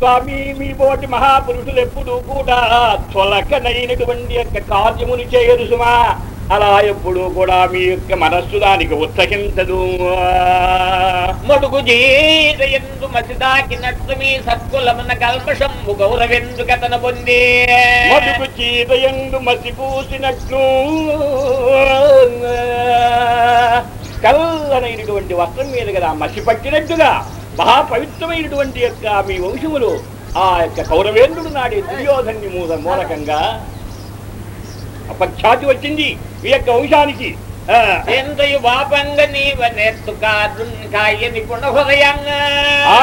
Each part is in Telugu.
స్వామి మీ బోటి మహాపురుషులు ఎప్పుడు కూడా తొలకనైనటువంటి యొక్క కార్యములు చేయరు సుమా. అలా ఎప్పుడు కూడా మీ యొక్క మనస్సు దానికి ఉత్సహించదు. మడుగు జీరయందు మసిదాకినట్లు మీ సత్కులమున కల్మషంబు గౌరవెందు కథన పొంది. మడుగు జీతయందు మసి మసిపూసినట్లు కల్లనైనటువంటి వస్త్రం మీద కదా మసి పట్టినట్టుగా మహాపవిత్రమైనటువంటి యొక్క మీ వంశములు ఆ యొక్క కౌరవేంద్రుడు నాడే దుర్యోధన్ని మూల మూలకంగా అపఖ్యాతి వచ్చింది మీ యొక్క వంశానికి. ఎంతయు పాపంగ నీవ ఆ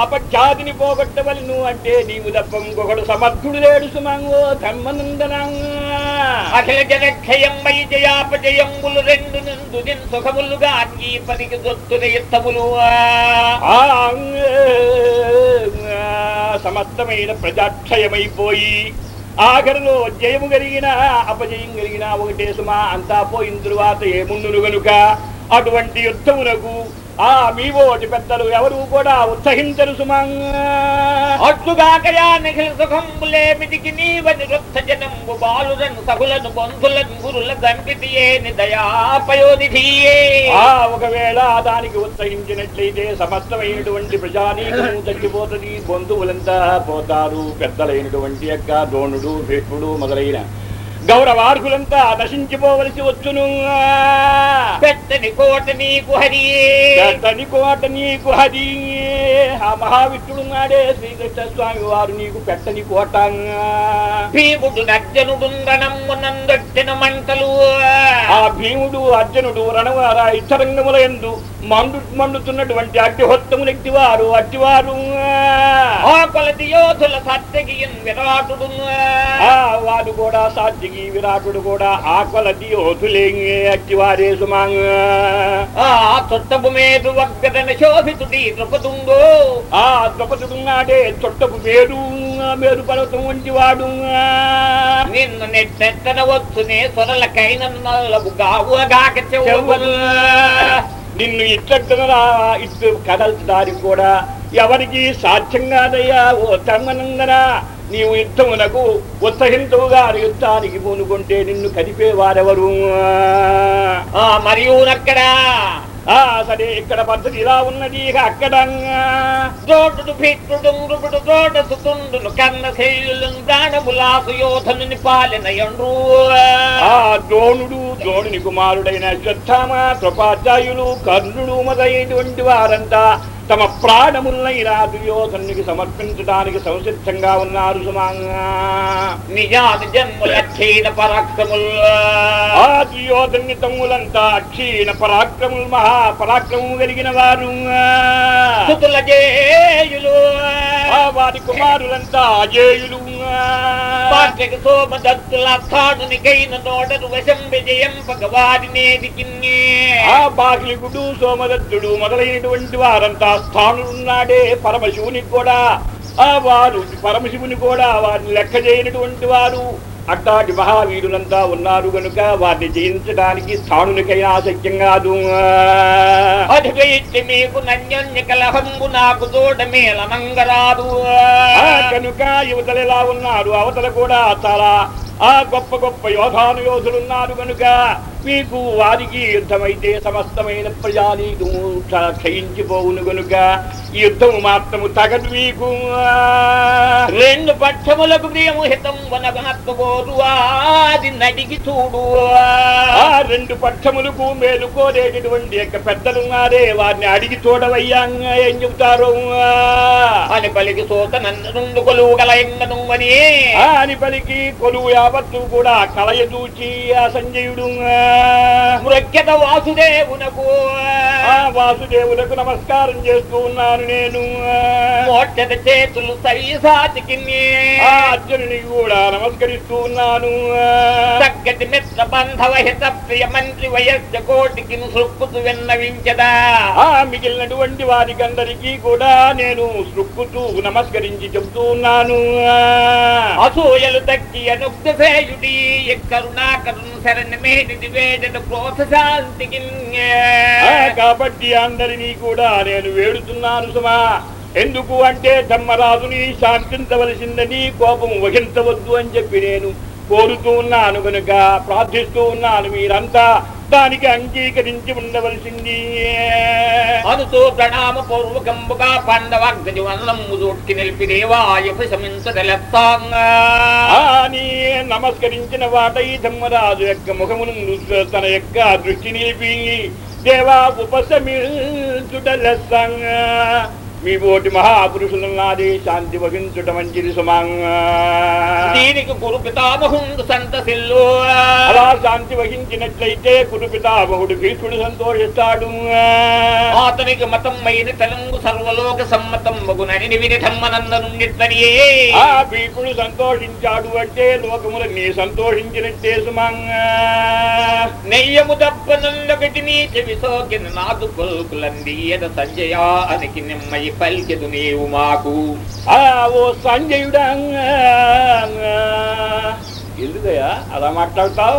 అపఖ్యాతిని పోగొట్టవలను అంటే నీవు తప్ప ఇంకొకడు సమర్థుడు లేడు సుమంగో ధర్మనందనంగా. అఖిల జయాపజయంబులు రెండు నుండు నిన్ సుఖములుగా ఈ పనికి దొత్తుల యుద్ధములు. ఆ సమస్తమైన ప్రజాక్షయమైపోయి ఆఖరిలో జయము కలిగిన అపజయం కలిగిన ఒకటే సుమా అంతా పోయిన తరువాత ఏముండును గనుక? అటువంటి యుద్ధమునకు ఆ మీ ఓటి పెద్దలు ఎవరు కూడా ఉత్సహించరు సుమంగా అట్లుగాకయా నిఖిల సుఖంబులేమిటికి నీవని వృత్త జనంబు బాలురను సహులను బంధులను గురుల దంపితియేని దయాపయోనిధియే. ఆ ఒకవేళ దానికి ఉత్సహించినట్లయితే సమస్తమైనటువంటి ప్రజానీకము తగ్గిపోతుంది బంధువులంతా పోతారు. పెద్దలైనటువంటి యొక్క ద్రోణుడు భీష్ముడు మొదలైన గౌరవార్హులంతా నశించిపోవలసి వచ్చును. పెట్టని కోట నీకు పెద్దని కోట నీకు హరి. ఆ మహావిష్ణుడు నాడే శ్రీకృష్ణ స్వామి వారు నీకు పెట్టని కోట. భీముడు నర్జనుడుండనమ్మునందొట్టిన మంటలు. ఆ భీముడు అర్జునుడు రణవార ఇతరంగముల ఎందు మండు మండుతున్నటువంటి అగ్నిహోత్తములెక్టి వారు అట్టివారు ఆ కొలది యోధుల సత్యగియన్ విరాటుడు వారు కూడా సాత్వికి విరాటుడు కూడా ఆకలది యోధులే అట్టివారే సుమాంగ. ఆ తొట్టపు మేదు వగ్గదన శోభితుడి ద్రుపదుండో. ఆ ద్రౌపదుడు నాడే తొట్టపు మేరు మేరు పర్వతం వంటి వాడు. నిన్ను నెట్టెత్తన వచ్చునే సొరలకైన నల్లబు గావుగాక చెవులు. నిన్ను ఇట్లు కదల్చడానికి కూడా ఎవరికి సాధ్యం కాదయ్యా ఓ తమ్మనందన నీవు యుద్ధమునకు ఉత్సహించవుగా యుద్ధానికి పూనుకుంటే నిన్ను కదిపేవారెవరు? ఆ మరియు నక్కడ ఆ సరే ఇక్కడ పద్ధతి ఇలా ఉన్నది. ఇక అక్కడ దోటుడు భిత్రుడు మృగుడు దోట సుతుండును కన్న శైలులను ప్రాణములాసు యోధనుని పాలన ఎండ్రు. ఆ ద్రోణుడు ద్రోణుని కుమారుడైన శ్రద్ధామ కృపాచార్యులు కర్ణుడు మొదలైనటువంటి వారంతా తమ ప్రాణములైన దుర్యోధనునికి సమర్పించడానికి సంసిద్ధంగా ఉన్నారు ఆ దుర్యోధని తమ్ములంతా క్షీణ పరాక్రములు మహా పరాక్రమము కలిగిన వారు. వారి కుమారులంతా అజేయులు ఆ బాహ్లికుడు సోమదత్తుడు మొదలైనటువంటి వారంతా స్థానులున్నాడే పరమశివునికి కూడా. ఆ వారు పరమశివుని కూడా వారిని లెక్క చేయనటువంటి వారు అట్టాటి మహావీరులంతా ఉన్నారు గనుక వారిని జయించడానికి స్థానునికైనా ఆసక్యం కాదు. మీకు నాకు తోడ మేల మంగరాదు ఆ కనుక యువతలు ఎలా ఉన్నారు? అవతల కూడా చాలా ఆ గొప్ప గొప్ప యోధాను యోధులున్నారు కనుక మీకు వారికి యుద్ధమైతే సమస్తమైన ప్రజానీకు క్షయించిపోవును గనుక ఈ యుద్ధము మాత్రము తగదు మీకు రెండు పక్షములకు ప్రియము హితం వనగనత్తుకోరు అది నడిగి చూడు. రెండు పక్షములకు మేలు కోరేటటువంటి యొక్క పెద్దలున్నారే వారిని అడిగి చూడవయ్యా ఏం చెబుతారు? అని పలికి సోత నందు కొలువు గల అని. అని పలికి కొలువు యావత్తు కూడా కలయ చూచి ఆ సంజయుడు. మృక్యత వాసుదేవునకు. వాసుదేవులకు నమస్కారం చేస్తూ ఉన్నాను నేను. మోక్షత చేతులు సైసాతికి అర్జునుని కూడా నమస్కరిస్తూ ఉన్నాను. తగ్గటి మిత్ర బంధవ హిత ప్రియ మంత్రి వయస్సు కోటికి సృక్కుతు విన్నవించదా. ఆ మిగిలినటువంటి వారికందరికీ కూడా నేను సృక్కుతూ నమస్కరించి చెబుతూ ఉన్నాను. అసూయలు తగ్గి అనుగ్ధ సేయుడి కరుణాకరుణ శరణమేటి వేదన కాబట్టి అందరినీ కూడా నేను వేడుతున్నాను సుమా. ఎందుకు అంటే ధర్మరాజుని శాంతించవలసిందని కోపం వహించవద్దు అని చెప్పి నేను కోరుతూ ఉన్నాను కనుక ప్రార్థిస్తూ ఉన్నాను మీరంతా. దానికి అంగీకరించి ఉండవలసింది. అనుతో ప్రణామ పూర్వకంబుగా పాండవాగ్రజవన్నము దూడ్కి నిలిపి దేవాయపశమించగలెత్తాంగా అని నమస్కరించిన వాట ఈ ధర్మరాజు యొక్క ముఖమును తన యొక్క దృష్టి నిలిపి దేవా లెస్సంగా మీ బోటి మహాపురుషులున్నది శాంతి వహించుట మంచిది దీనికి గురు పితామహుండు సంతసిల్లు అలా శాంతి వహించినట్లయితే కురు పితామహుడు భీష్ముడు సంతోషిస్తాడు. అతనికి మతం మైన తెలంగు సర్వలోక సమ్మతం మగునని విని ధమ్మనందనుండిత్తనియే ఆ భీష్ముడు సంతోషించాడు అంటే లోకములన్నీ సంతోషించినట్టే సుమంగా నెయ్యము దప్పనొల్లొకటి నీ చెవి సోకిన నాదు కొల్కులందీయద సంజయ అనికి నిమ్మయి పలికెదు నీవు మాకు. ఆ ఓ సంజయుడా ఎందుకయ్యా అలా మాట్లాడతావు?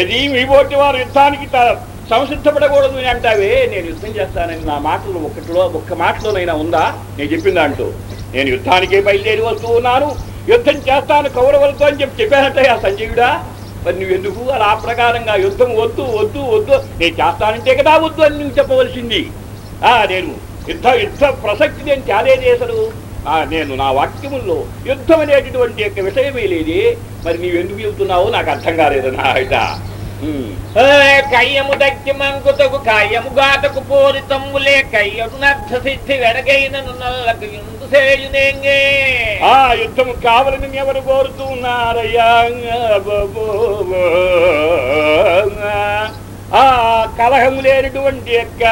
ఇది మీ పోటీ వారు యుద్ధానికి సంసిద్ధపడకూడదు అని అంటావే. నేను యుద్ధం చేస్తానని నా మాటలు ఒక్కటిలో ఒక్క మాటలోనైనా ఉందా? నేను చెప్పింది అంటూ నేను యుద్ధానికే బయలుదేరి వస్తూ ఉన్నాను. యుద్ధం చేస్తాను కౌరవులతో అని చెప్పి చెప్పానంటయ్యా సంజయుడా. మరి నువ్వెందుకు అలా ఆ ప్రకారంగా యుద్ధం వద్దు వద్దు వద్దు? నేను చేస్తానంటే కదా వద్దు అని నువ్వు చెప్పవలసింది. ఆ నేను యుద్ధ యుద్ధ ప్రసక్తి నేను తేలేదే అసలు ఆ, నేను నా వాక్యముల్లో యుద్ధం అనేటటువంటి యొక్క విషయమే లేదే మరి నీవెందుకు చెబుతున్నావో నాకు అర్థం కాలేదు నా ఇట. కయ్యము దక్కి మంకుతకు కాయము గాతకు పోరి తమ్ములే కయ్యడు నర్థ సిద్ధి సేయునేంగే ఆ యుద్ధం కావాలని ఎవరు కోరుతూ ఉన్నారయ్యా ఆ కలహం లేనటువంటి యొక్క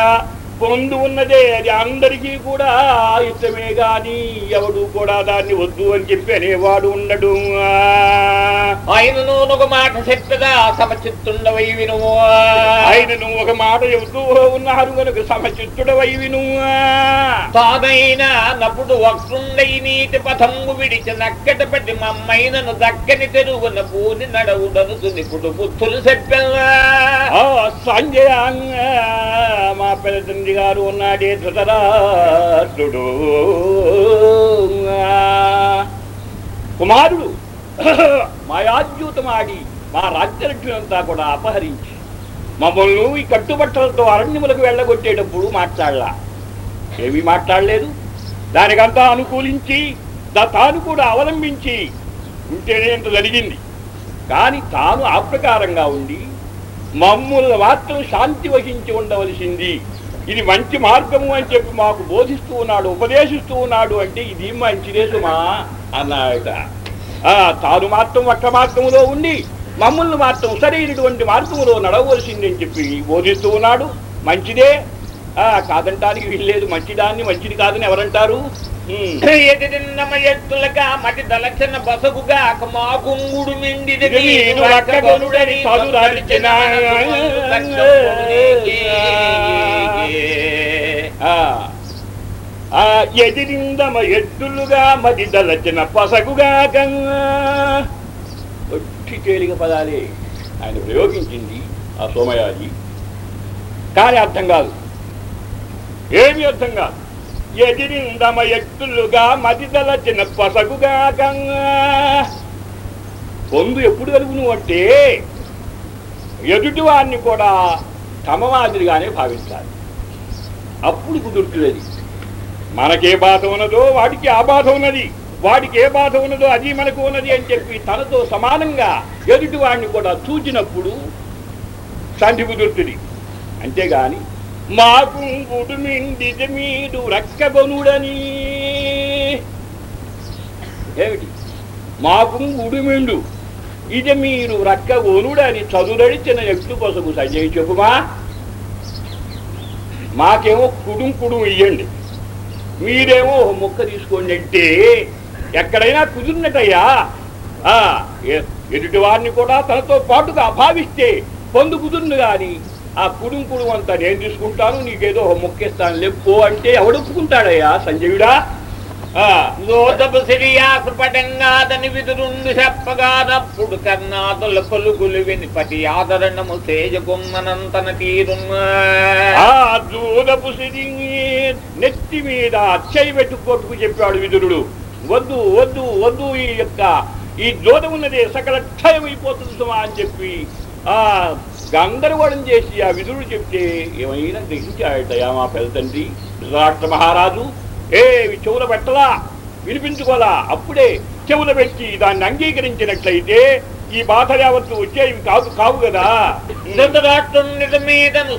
పొందు ఉన్నదే అది అందరికీ కూడా ఇష్టమే గాని ఎవడు కూడా దాన్ని వద్దు అని చెప్పి అనేవాడు ఉండడు. ఆయనను ఒక మాట చెప్పగా సమచిత్తుండవై వినుము ఆయనను ఒక మాట చెబుతూ ఉన్నారు కనుక సమచిత్తుడవై విను. తానైన నప్పుడు వక్రుండై నీటి పథంగు విడిచి నక్కటపటి మమ్మైనను దక్కని తెరుగున పూని నడవుడను తునిపుడు బుద్ధులు చెప్పెల్లా. సంజయ మా పెద్ద తండ్రి గారు ఉన్నాడే ధృతరాష్ట్రుడు. కుమారుడు మాయాద్యూతమాడి మా రాజ్యలక్ష్మినంతా కూడా అపహరించి మమ్మల్ని ఈ కట్టుబట్టలతో అరణ్యములకు వెళ్ళగొట్టేటప్పుడు మాట్లాడలా. ఏమీ మాట్లాడలేదు. దానికంతా అనుకూలించి తాను కూడా అవలంబించి ఉంటేనే ఇంత జరిగింది. కానీ తాను ఆ ప్రకారంగా ఉండి మమ్ములను మాత్రం శాంతి వహించి ఉండవలసింది. ఇది మంచి మార్గము అని చెప్పి మాకు బోధిస్తూ ఉన్నాడు ఉపదేశిస్తూ ఉన్నాడు అంటే ఇది మంచిదే సుమా అన్నాడట. ఆ, తాను మాత్రం ఒక్క మార్గములో ఉండి మమ్మల్ని మాత్రం సరైనటువంటి మార్గంలో నడవలసిందని చెప్పి బోధిస్తూ ఉన్నాడు. మంచిదే. ఆ, కాదంటానికి వీల్లేదు. మంచిదాన్ని మంచిది కాదని ఎవరంటారు? ఉమ్. ఎదిరిన్నమ ఎత్తులగా మటి దలచన బసగుగా మా కుంగుడు మిండిది వీడు రక్కగొనుడని చదురడిచిన. ఆ ఆ ఎదిరిందమ ఎద్దులుగా మది దలచిన పసగుగా గంగా ఒట్టి తేలిక పదాలే ఆయన ప్రయోగించింది ఆ సోమయాజి కానీ అర్థం కాదు ఏమి అర్థం కాదు ఎదిరిందమ ఎత్తులుగా మది దలచిన పసగుగా పొందు ఎప్పుడు కలుగును అంటే ఎదుటివాడిని కూడా తమ మాదిరిగానే భావించాలి అప్పుడు కుదురుతున్నది. మనకే బాధ ఉన్నదో వాడికి ఆ బాధ ఉన్నది. వాడికి ఏ బాధ ఉన్నదో అది మనకు ఉన్నది అని చెప్పి తనతో సమానంగా ఎదుటివాడిని కూడా చూచినప్పుడు సంధి కుదురుతుంది. అంతేగాని మాకు గుడుమిండి మీరు రక్కబనుడని ఏమిటి? మాకు ఉడుమిండు ఇది మీరు రక్క ఒనుడని చదురడిచిన ఎట్లు కొసగు సజయ్ చెప్పుమా? మాకేమో కుడుం కుడుం ఇయ్యండి. మీరేమో ఒక ముక్క తీసుకోండి అంటే ఎక్కడైనా కుదిరినట్టయ్యా. ఆ, ఎదుటి వారిని కూడా తనతో పాటుగా భావిస్తే పొందు కుదురును కానీ ఆ కుడుం కుడుం అంతా నేను తీసుకుంటాను నీకేదో ఒక లేపో అంటే ఎవడొప్పుకుంటాడయ్యా సంజయుడా? ఆ, లోతపు సిరియాసపడంగాదని విదురుండు చెప్పగానప్పుడు కర్ణాదుల పలుకులు వినిపటి ఆదరణము తేజగుమ్మనంతన తీరున్నా. ఆ సిరి నెత్తి మీద అచ్చయి పెట్టు కొట్టుకు చెప్పాడు విదురుడు. వద్దు వద్దు వద్దు ఈ యొక్క ఈ దూరం ఉన్నదే సకల క్షయమైపోతుంది సుమా అని చెప్పి ఆ గందరగోళం చేసి ఆ విదురుడు చెప్తే ఏమైనా గ్రహించాడటయా మా పెద్ద తండ్రి? రాష్ట్ర మహారాజు ఏ ఇవి చెవుల పెట్టలా? వినిపించుకోలా? అప్పుడే చెవుల పెట్టి దాన్ని అంగీకరించినట్లయితే ఈ బాధ యావత్తు వచ్చేవి కాదు కావు కదా.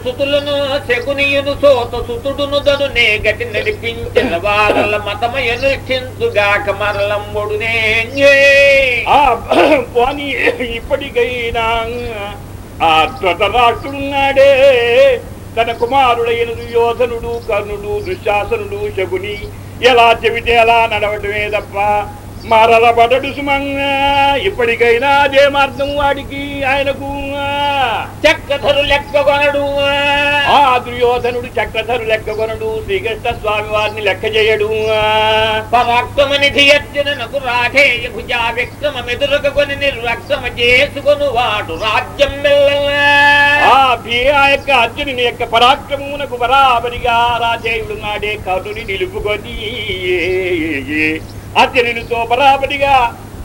సుతులను శకునియును సోత సుతుడును దను నే గటి నడిపించిన వారల మతమయను చింతుగాక మరలంబుడునే ఆ పోనీ ఇప్పటికైనా ఆ ధృతరాష్ట్రుడున్నాడే తన కుమారుడైన దుర్యోధనుడు కర్ణుడు దుశ్శాసనుడు శకుని ఎలా చెబితే అలా నడవటమే తప్ప మరలబడడు సుమంగా. ఇప్పటికైనా అదే మార్గం వాడికి ఆయనకు. చక్రధరు లెక్క కొనడు. ఆ దుర్యోధనుడు చక్రధరు లెక్కగొనడు శ్రీకృష్ణ స్వామి వారిని లెక్క చేయడు. పరాక్రమనిధి అర్జునకు రాధేయ భుజా విక్రమ మెదురుకొని నిర్వక్రమ చేసుకొను వాడు రాజ్యం ఆ భీ యొక్క అర్జునుని యొక్క పరాక్రమమునకు బరాబరిగా రాజేయుడున్నాడే కరుని నిలుపుకొని అర్జునునితో బరాబరిగా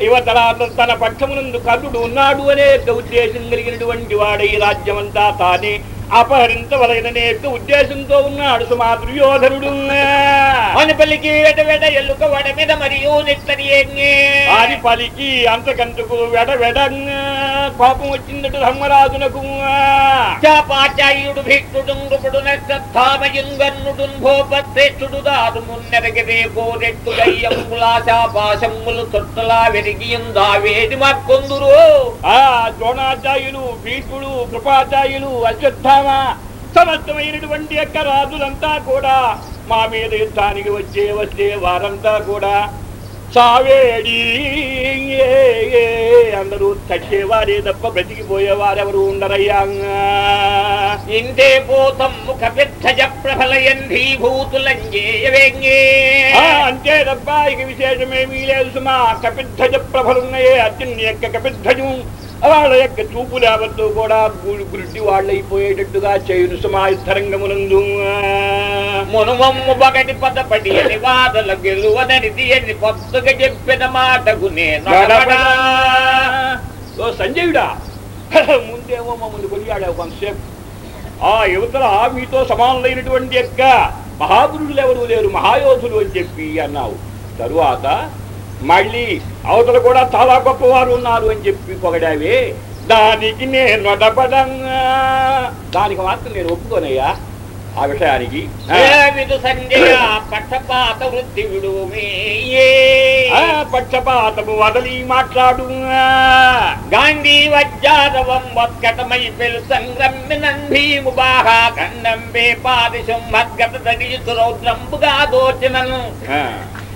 యువతల తన పక్షమునందు కర్ణుడు ఉన్నాడు అనే ఉద్దేశం కలిగినటువంటి వాడై రాజ్యమంతా తానే. అపహరించవలగదనే ఉద్దేశంతో ఉన్నాడు సుమా దుర్యోధనుడు అని పలికి వెడ వెడ ఎల్లుక వడ మీద మరియు అది పలికి అంతకంతకు వెడ వెడ కోపం వచ్చిందట ధర్మరాజునకు. చాపాచార్యుడు భీష్ముడు నృపుడు నష్టమయుంగన్నుడు భోపశ్రేష్ఠుడు దాదు మున్నెరగిరే కోరెట్టు గయ్యంబులా శాపాశమ్ములు తొట్టలా వెరిగియుందా వేడి ఆ ద్రోణాచార్యులు భీష్ముడు కృపాచార్యులు అశ్వత్థామ సమస్తమైనటువంటి యొక్క రాజులంతా కూడా మా మీద యుద్ధానికి వచ్చే వచ్చే వారంతా కూడా చావేడి అందరూ చచ్చేవారే తప్ప బ్రతికిపోయేవారెవరు ఉండరయ్యా. ఇంతే పోతమ్ము కపిద్ధజ ప్రభలయంధీభూతులంజేయవేంగే ఆ, అంతే తప్ప ఇక విశేషమేమీ లేదు సుమా. కపిధ్వజ ప్రభలున్నాయే అర్జున్ యొక్క కపిధ్వజం. వాళ్ళ యొక్క చూపులు కూడా గుడి వాళ్ళైపోయేటట్టుగా చేయును. సుమా యుద్ధరంగమునందు మునుమమ్ము బగటి పదపడి అని వాదల గెలువదని తీయని పొత్తుగా చెప్పిన మాటకు నేను ఓ సంజయుడా ముందేమో మమ్మల్ని కొనియాడావు కొంతసేపు. ఆ యువతల మీతో సమానులైనటువంటి యొక్క మహాపురుషులు ఎవరు లేరు మహాయోధులు అని చెప్పి అన్నావు. తరువాత మళ్ళీ అవతల కూడా చాలా గొప్పవారు ఉన్నారు అని చెప్పి పొగడావే. దానికి నేను అడపడంగా దానికి మాత్రం నేను ఒప్పుకోనయ్యా. ఆ విషయానికి. పక్షపాత పక్షపాతము వదలి మాట్లాడు. గాంధీ వజ్జారవం వత్కటమై పెలు సంగ్రమ్మినన్ భీము బాహా ఖండంబే పాదిశం మద్గత దడియుతు రౌద్రంబుగా దోచినను.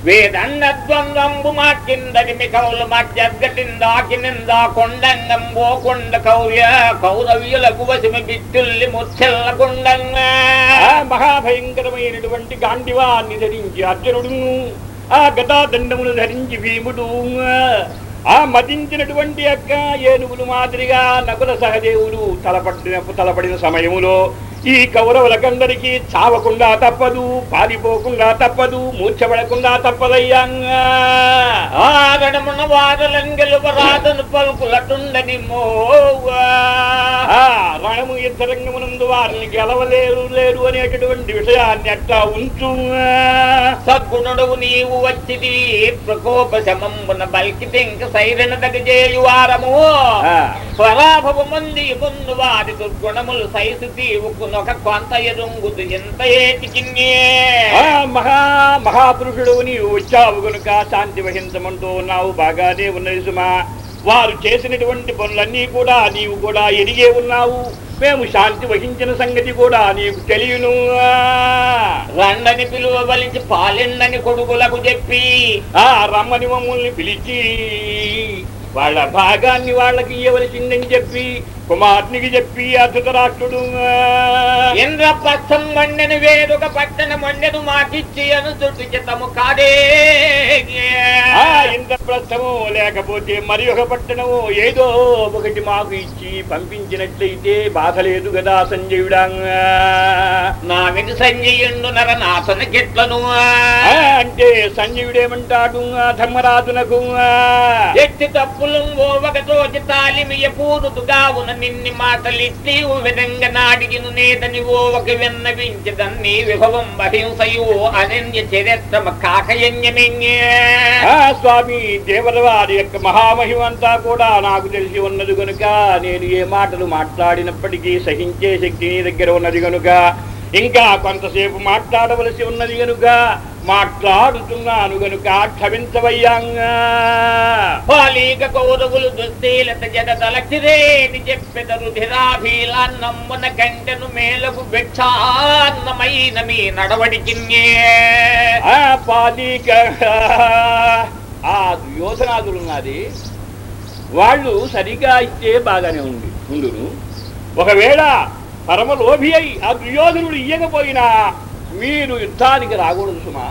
వేదండద్వంద్వంబు మాకిందరి మికౌలు మధ్యగటిందాకినిందా కొండంగంబో కొండ కౌర్య కౌరవ్యులకు వశమి బిట్టుల్లి ముచ్చెల్ల కొండంగా. మహాభయంకరమైనటువంటి గాండివాన్ని ధరించి అర్జునుడు ఆ గదాదండమును ధరించి భీముడు ఆ మతించినటువంటి యొక్క ఏనుగులు మాదిరిగా నకుల సహదేవుడు తలపడిన తలపడిన సమయములో ఈ కౌరవులకందరికీ చావకుండా తప్పదు పారిపోకుండా తప్పదు మూర్చబడకుండా తప్పదయ్యా. ఆగడమున వారలను గెలుపరాదను పలుకులటుండని రణము యుద్ధరంగమునందు వారిని గెలవలేరు లేరు అనేటటువంటి విషయాన్ని అట్లా ఉంచు. సద్గుణుడవు నీవు వచ్చిది ప్రకోప శమంబున బల్కి ఇంక సైరణ దగజేయు వారము. స్వరాభవ మంది వారి దుర్గుణములు సైసు కొంత ఎంత ఏటికిన్నే మహా మహాపురుషుడు నీవు వచ్చావు గనుక శాంతి వహించమంటూ ఉన్నావు బాగానే ఉన్నది సుమా. వారు చేసినటువంటి పనులన్నీ కూడా నీవు కూడా ఎరిగే ఉన్నావు. మేము శాంతి వహించిన సంగతి కూడా నీకు తెలియను. రండని పిలువ బలించి పాలెండని కొడుకులకు చెప్పి. ఆ రమ్మని మమ్మల్ని పిలిచి. వాళ్ళ భాగాన్ని వాళ్ళకి ఇవ్వవలసిందని చెప్పి కుమార్నికి చెప్పి అధృతరాష్ట్రుడు ఇంద్రపక్షం వండెను వేరొక పట్టణం వండెను మాకిచ్చి అను చుట్టు చిత్తము కాదే ఇంద్రప్రస్థము లేకపోతే మరి ఒక పట్టణము ఏదో ఒకటి మాకు ఇచ్చి పంపించినట్లయితే బాధ లేదు కదా సంజయుడా. నా వెను సంజయుండు నర నాథన గిట్లను ఆ, అంటే సంజయుడేమంటాడు ధర్మరాజునకు ఎట్టి తప్పులు ఓవగతో తాలిమియ పూరుదుగా నిన్ని మాటలిట్టి విధంగా నాడిగిను నేతని ఓవక విన్నవించదన్ని విభవం అహింసయో అనన్య చరిత్రమ కాకయన్యమింగే. స్వామి దేవరవారి యొక్క మహామహిమంతా కూడా నాకు తెలిసి ఉన్నది గనుక నేను ఏ మాటలు మాట్లాడినప్పటికీ సహించే శక్తి నీ దగ్గర ఉన్నది గనుక ఇంకా కొంతసేపు మాట్లాడవలసి ఉన్నది గనుక మాట్లాడుతున్నాను గనుక క్షమించవయ్యాంగా పాలీక కౌరవులు దుస్తీలత జగదలచిరేని చెప్పెదరు ధిరాభీలాన్నమ్మున కంటెను మేలకు భిక్షాన్నమైన మీ నడవడికిన్యే. ఆ పాలిక ఆ దుర్యోధనాదులు ఉన్నది వాళ్ళు సరిగా ఇస్తే బాగానే ఉంది ఉండును. ఒకవేళ పరమలోభి అయి ఆ దుర్యోధనుడు ఇయ్యకపోయినా మీరు యుద్ధానికి రాకూడదు సుమా.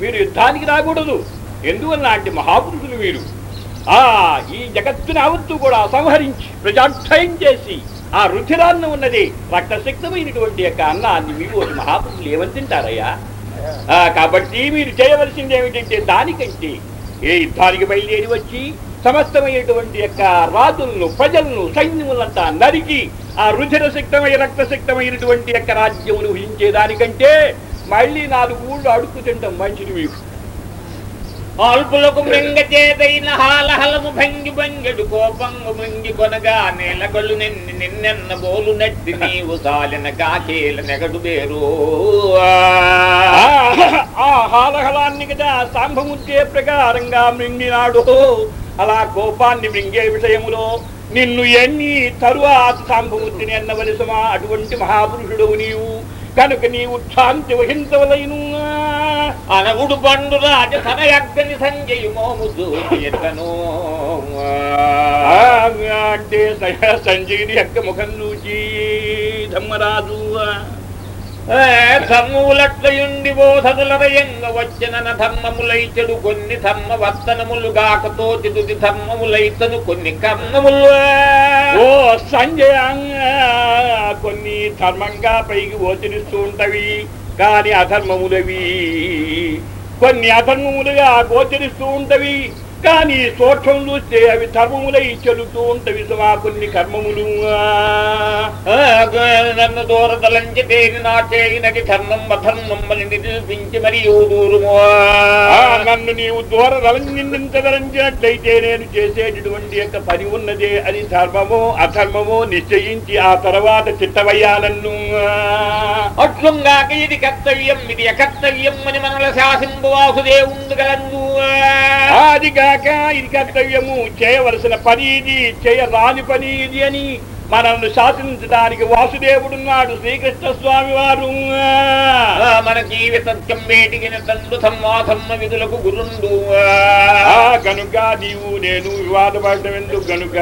మీరు యుద్ధానికి రాకూడదు. ఎందువల్ల అంటే మహాపురుషులు మీరు ఆ ఈ జగత్తుని యావత్తు కూడా సంహరించి ప్రజాక్షయం చేసి ఆ రుచిరాన్న ఉన్నది రక్తశక్తమైనటువంటి యొక్క అన్నాన్ని మీరు ఒక మహాపురుషులు ఏమని తింటారయ్యా? కాబట్టి మీరు చేయవలసింది ఏమిటంటే దానికంటే ఏ యుద్ధానికి బయలుదేరి వచ్చి సమస్తమైనటువంటి యొక్క రాజులను ప్రజలను సైన్యములంతా నరికి ఆ రుచిర శక్తమై రక్తశక్తమైనటువంటి యొక్క రాజ్యమును ఊహించేదానికంటే మళ్ళీ నాలుగు ఊళ్ళు అడుక్కు తింటాం మంచిది మీకు. ఆల్పులకు మింగజేదైన హాలహలము భంగి భంగడు కోపంగు మింగి కొనగా నేలగళ్ళు నిన్ను నిన్నెన్న బోలు నట్టి నీవు సాలిన కాకేల నెగడు వేరు ఆ హాలహలాన్ని కదా సాంభముచ్చే ప్రకారంగా మింగినాడు. అలా కోపాన్ని మింగే విషయములో నిన్ను ఎన్ని తరువాత సాంభముద్రిని ఎన్నవలసమా అటువంటి మహాపురుషుడు నీవు. కనుక నీవు శాంతి వహించవలైను అనగుడు బండు రాజ సనయగ్గని సంజయు అంటే సంజయుని యొక్క ముఖం చూచి ధమ్మరాజు ధర్మములట్లయుండి బోధదులరయంగ వచ్చిన ధర్మములైచడు కొన్ని ధర్మ వర్తనములు గాకతో తోచి తుది ధర్మములైతను కొన్ని కర్మములు ఓ సంజయ కొన్ని ధర్మంగా పైకి గోచరిస్తూ ఉంటవి కానీ అధర్మములవి. కొన్ని అధర్మములుగా గోచరిస్తూ ఉంటవి కానీ సూక్ష్మం చూస్తే అవి ధర్మములై చెల్లుతూ ఉంటవి కొన్ని కర్మములు. నన్ను దూరదలంచి తేని నా చేయినది ధర్మం అధర్మం అని నిరూపించి మరియు దూరము. నన్ను నీవు దూర నిందించదలంచినట్లయితే నేను చేసేటటువంటి యొక్క పని ఉన్నదే అది ధర్మమో అధర్మమో నిశ్చయించి ఆ తర్వాత చిత్తవయ్యా నన్ను అట్లుంగాక ఇది కర్తవ్యం ఇది అకర్తవ్యం అని మనల శాసింపు వాసుదేవుండు గలందు అది కాక ఇది కర్తవ్యము. చేయవలసిన పని ఇది చేయరాని పని ఇది అని మనల్ని శాసించడానికి వాసుదేవుడున్నాడు శ్రీకృష్ణ స్వామి వారు మన జీవితం వేటిగిన తండ్రు ధర్మాధర్మ విధులకు గురుండు. కనుక నీవు నేను వివాదపడటం ఎందుకు కనుక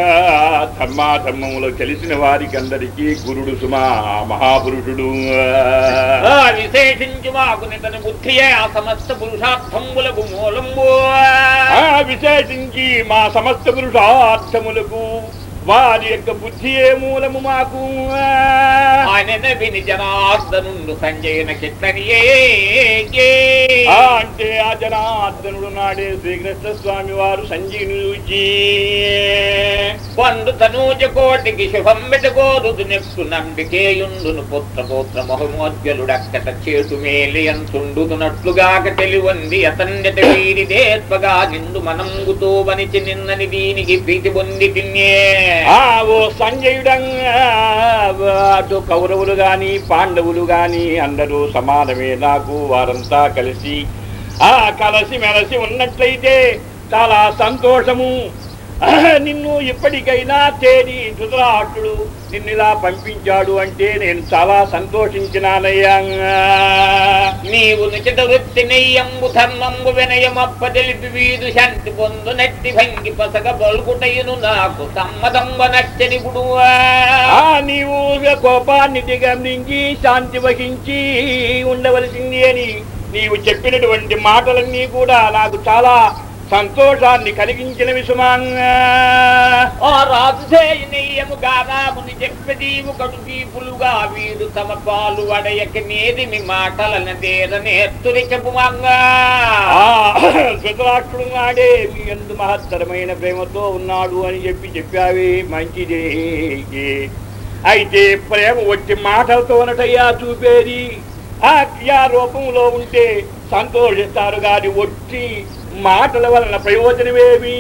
ధర్మాధర్మములో తెలిసిన వారికి అందరికీ గురుడు సుమా మహాపురుషుడు. విశేషించి మాకు నితని బుద్ధియే ఆ సమస్త పురుషార్థములకు మూలంబు. ఆ విశేషించి మా సమస్త పురుషార్థములకు వారి యొక్క బుద్ధియే మూలము మాకు. ఆయన విని జనార్దనుండు సంజయన అంటే ఆ జనార్దనుడు నాడే శ్రీకృష్ణ స్వామి వారు సంజీని చూచి పండు తనూజ కోటికి శుభం మెటకోరుదు నెప్పు నంబికేయుండును పుత్ర పుత్ర మహమోద్గలుడక్కట చేటు మేలి అంతుండునట్లుగాక తెలివంది అతండట వీరి దేత్వగా నిండు మనంగుతో వనిచి నిన్నని దీనికి ప్రీతి పొంది తిన్నే ఓ సంజయుడంగా అటు కౌరవులు గాని పాండవులు గాని అందరూ సమానమే నాకు వారంతా కలిసి ఆ కలిసి మెలసి ఉన్నట్లయితే చాలా సంతోషము. నిన్ను ఇప్పటికైనా తేడి ధృతరాష్ట్రుడు నిన్ను ఇలా పంపించాడు అంటే నేను చాలా సంతోషించినానయ్యా. నీవు నిచిత వృత్తి నెయ్యంబు ధర్మంబు వినయమప్ప తెలిపి వీధు శాంతి పొందు నట్టి భంగి పసగ బొల్కుటయును నాకు సమ్మతంబ నచ్చని ఆ నీవు కోపాన్ని దిగమించి శాంతి వహించి ఉండవలసింది అని నీవు చెప్పినటువంటి మాటలన్నీ కూడా నాకు చాలా సంతోషాన్ని కలిగించిన విషమాంగా. ఆ రాజుసేయ నెయ్యము గారాముని చెప్పదీవు కడు పీపులుగా వీడు తమ పాలు వడయక నేదిమి మాటలన దేర నేర్తురి చెప్పుమంగా. ఆ ధృతరాష్ట్రుడు నాడే మీ ఎందు మహత్తరమైన ప్రేమతో ఉన్నాడు అని చెప్పి చెప్పావే మంచిదే. అయితే ప్రేమ వచ్చి మాటలతోనటయ్యా చూపేది. ఆ క్రియారూపంలో ఉంటే సంతోషిస్తారు గాని వచ్చి మాటల వలన ప్రయోజనమేమి?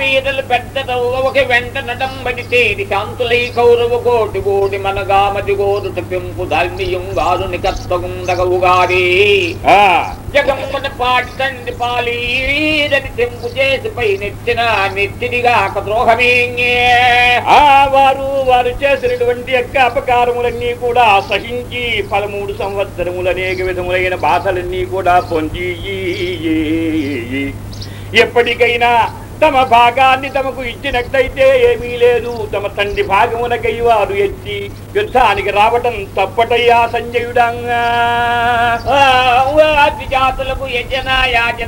వీరులు పెద్ద ఒక వెంట నడంబడి తేడి శాంతులై కౌరవ కోటి కోటి మనగామతి గోరుట పెంపు ధర్మియుంగారుని కత్తగుందగవుగారి ఆ. జగమ్మన పాటి తండ్రి పాలీరని తెంపు చేసి పై నెచ్చిన నెత్తిడిగా ద్రోహమే ఆ వారు వారు చేసినటువంటి యొక్క అపకారములన్నీ కూడా సహించి పదమూడు సంవత్సరములు అనేక విధములైన బాధలన్నీ కూడా పొంది ఎప్పటికైనా తమ భాగాన్ని తమకు ఇచ్చినట్లయితే ఏమీ లేదు. తమ తండ్రి భాగమునకై వారు ఎత్తి యుద్ధానికి రావటం తప్పటయ్యా సంజయుడంగా. జాతులకు యజన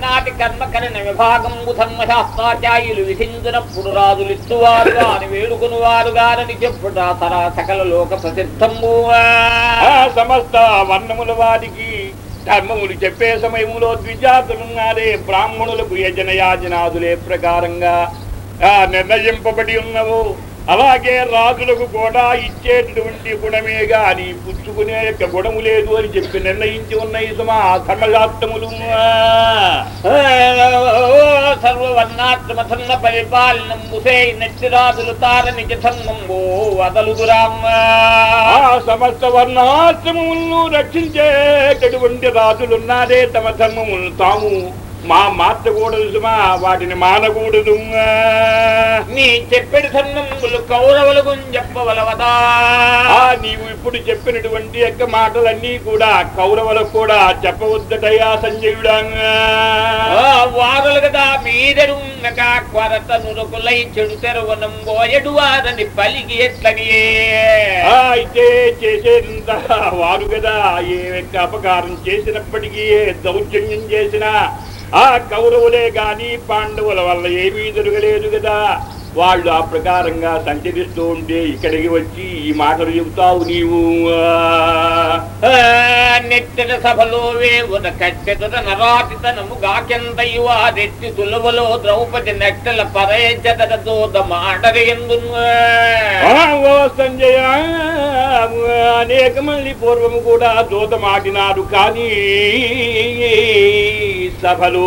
కర్మ కర్మకరణ విభాగం ధర్మశాస్త్రాచార్యులు విధించినప్పుడు రాజులు ఇచ్చువారు అని వేడుకుని వారు గారని చెప్పుట తరా సకల లోక ప్రసిద్ధము సమస్త వర్ణముల వారికి ధర్మములు చెప్పే సమయంలో ద్విజాతులున్నారే బ్రాహ్మణులకు యజన యాజనాదులే ప్రకారంగా ఆ నిర్ణయింపబడి ఉన్నవు. అలాగే రాజులకు కూడా ఇచ్చేటటువంటి గుణమే గాని పుచ్చుకునే యొక్క గుణము లేదు అని చెప్పి నిర్ణయించి ఉన్నాయి సుమా ధర్మశాస్త్రములు సర్వవర్ణాత్మధర్మ పరిపాలనం ముసే నెట్టి రాజులు తారని ధర్మంబో వదలుదురామ్మా సమస్త వర్ణాశ్రమములను రక్షించేటటువంటి రాజులున్నారే తమ ధర్మములు తాము. మా మార్చకూడదు సుమా వాటిని మానకూడదు నీ చెప్పిన ధర్మములు కౌరవులకు చెప్పవలవదా? నీవు ఇప్పుడు చెప్పినటువంటి యొక్క మాటలన్నీ కూడా కౌరవులకు కూడా చెప్పవద్దటయ్యా సంజయుడా వారలు కదా మీదరుంగక కొరత నురుకులై చెడు తెరవనం పోయడు వారని పలికి అయితే చేసేదంతా వారు కదా ఏ యొక్క అపకారం చేసినప్పటికీ దౌర్జన్యం చేసినా ఆ కౌరవులే గాని పాండవుల వల్ల ఏమీ జరగలేదు కదా వాళ్ళు ఆ ప్రకారంగా సంచరిస్తూ ఉంటే ఇక్కడికి వచ్చి ఈ మాటలు చెబుతావు నీవు. ఆ, నెట్టెల సభలో వేవున కట్టెదుర నరాతితనము గాకెంతయు ఆ రెట్టి తులవలో ద్రౌపది నెట్టెల పరయజత దోద మాటరి ఆ, ఓ సంజయ అనేక మంది పూర్వము కూడా దూతమాడినారు కానీ సభలు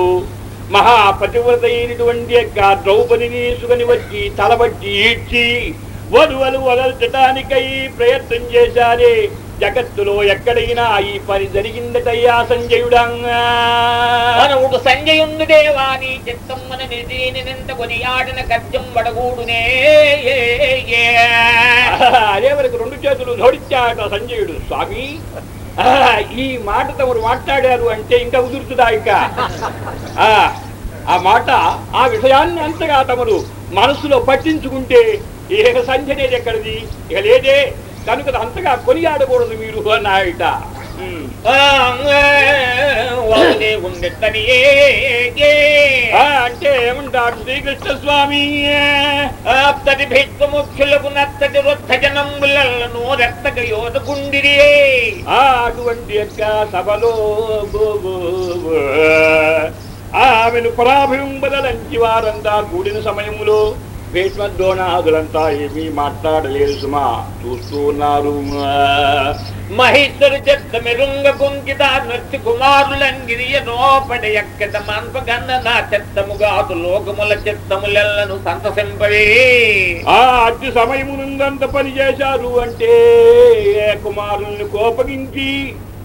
మహాపతివ్రత అయినటువంటి యొక్క ద్రౌపదిని సుగని వచ్చి తలబట్టి ఈడ్చి వధువలు వదల్చటానికై ప్రయత్నం చేశారే. జగత్తులో ఎక్కడైనా ఈ పని జరిగిందటయ్యా సంజయుడంగా. మనవుడు సంజయుండు దేవాని చిత్తమ్మన నిధీని నింత కొనియాడిన కత్యం వడగూడునే. అదే వరకు రెండు చేతులు జోడించాట సంజయుడు స్వామి. ఈ మాట తమరు మాట్లాడారు అంటే ఇంకా కుదురుతుందా ఇంకా? ఆ, ఆ మాట ఆ విషయాన్ని అంతగా తమరు మనసులో పట్టించుకుంటే ఇక సంధ్యనేది ఎక్కడిది? ఇక లేదే. కనుక అంతగా కొనియాడకూడదు మీరు అన్నాయట. ఉమ్. అంటే ఏమంటాడు శ్రీకృష్ణ స్వామి అత్తటి భిక్కు ముఖ్యులకు నత్తడి వృద్ధ జనంబులను రెత్తగ యోధకుండిరి ఆ అటువంటి యొక్క సభలో బో- బో- బో. ఆమెను పరాభింబదలంచి వారంతా కూడిన సమయంలో భీష్మద్రోణాదులంతా ఏమీ మాట్లాడలేదు సుమా చూస్తూ ఉన్నారు. మహేశ్వరు చెత్త మెరుంగ కుంకిత నృత్య కుమారులంగిరియ నోపడ ఎక్కట మాన్పగన్న నా చెత్తముగాదు లోకముల చెత్తములెల్లను సంతసింపవే ఆ అతి సమయమునందంత పని చేశారు అంటే కుమారుల్ని కోపగించి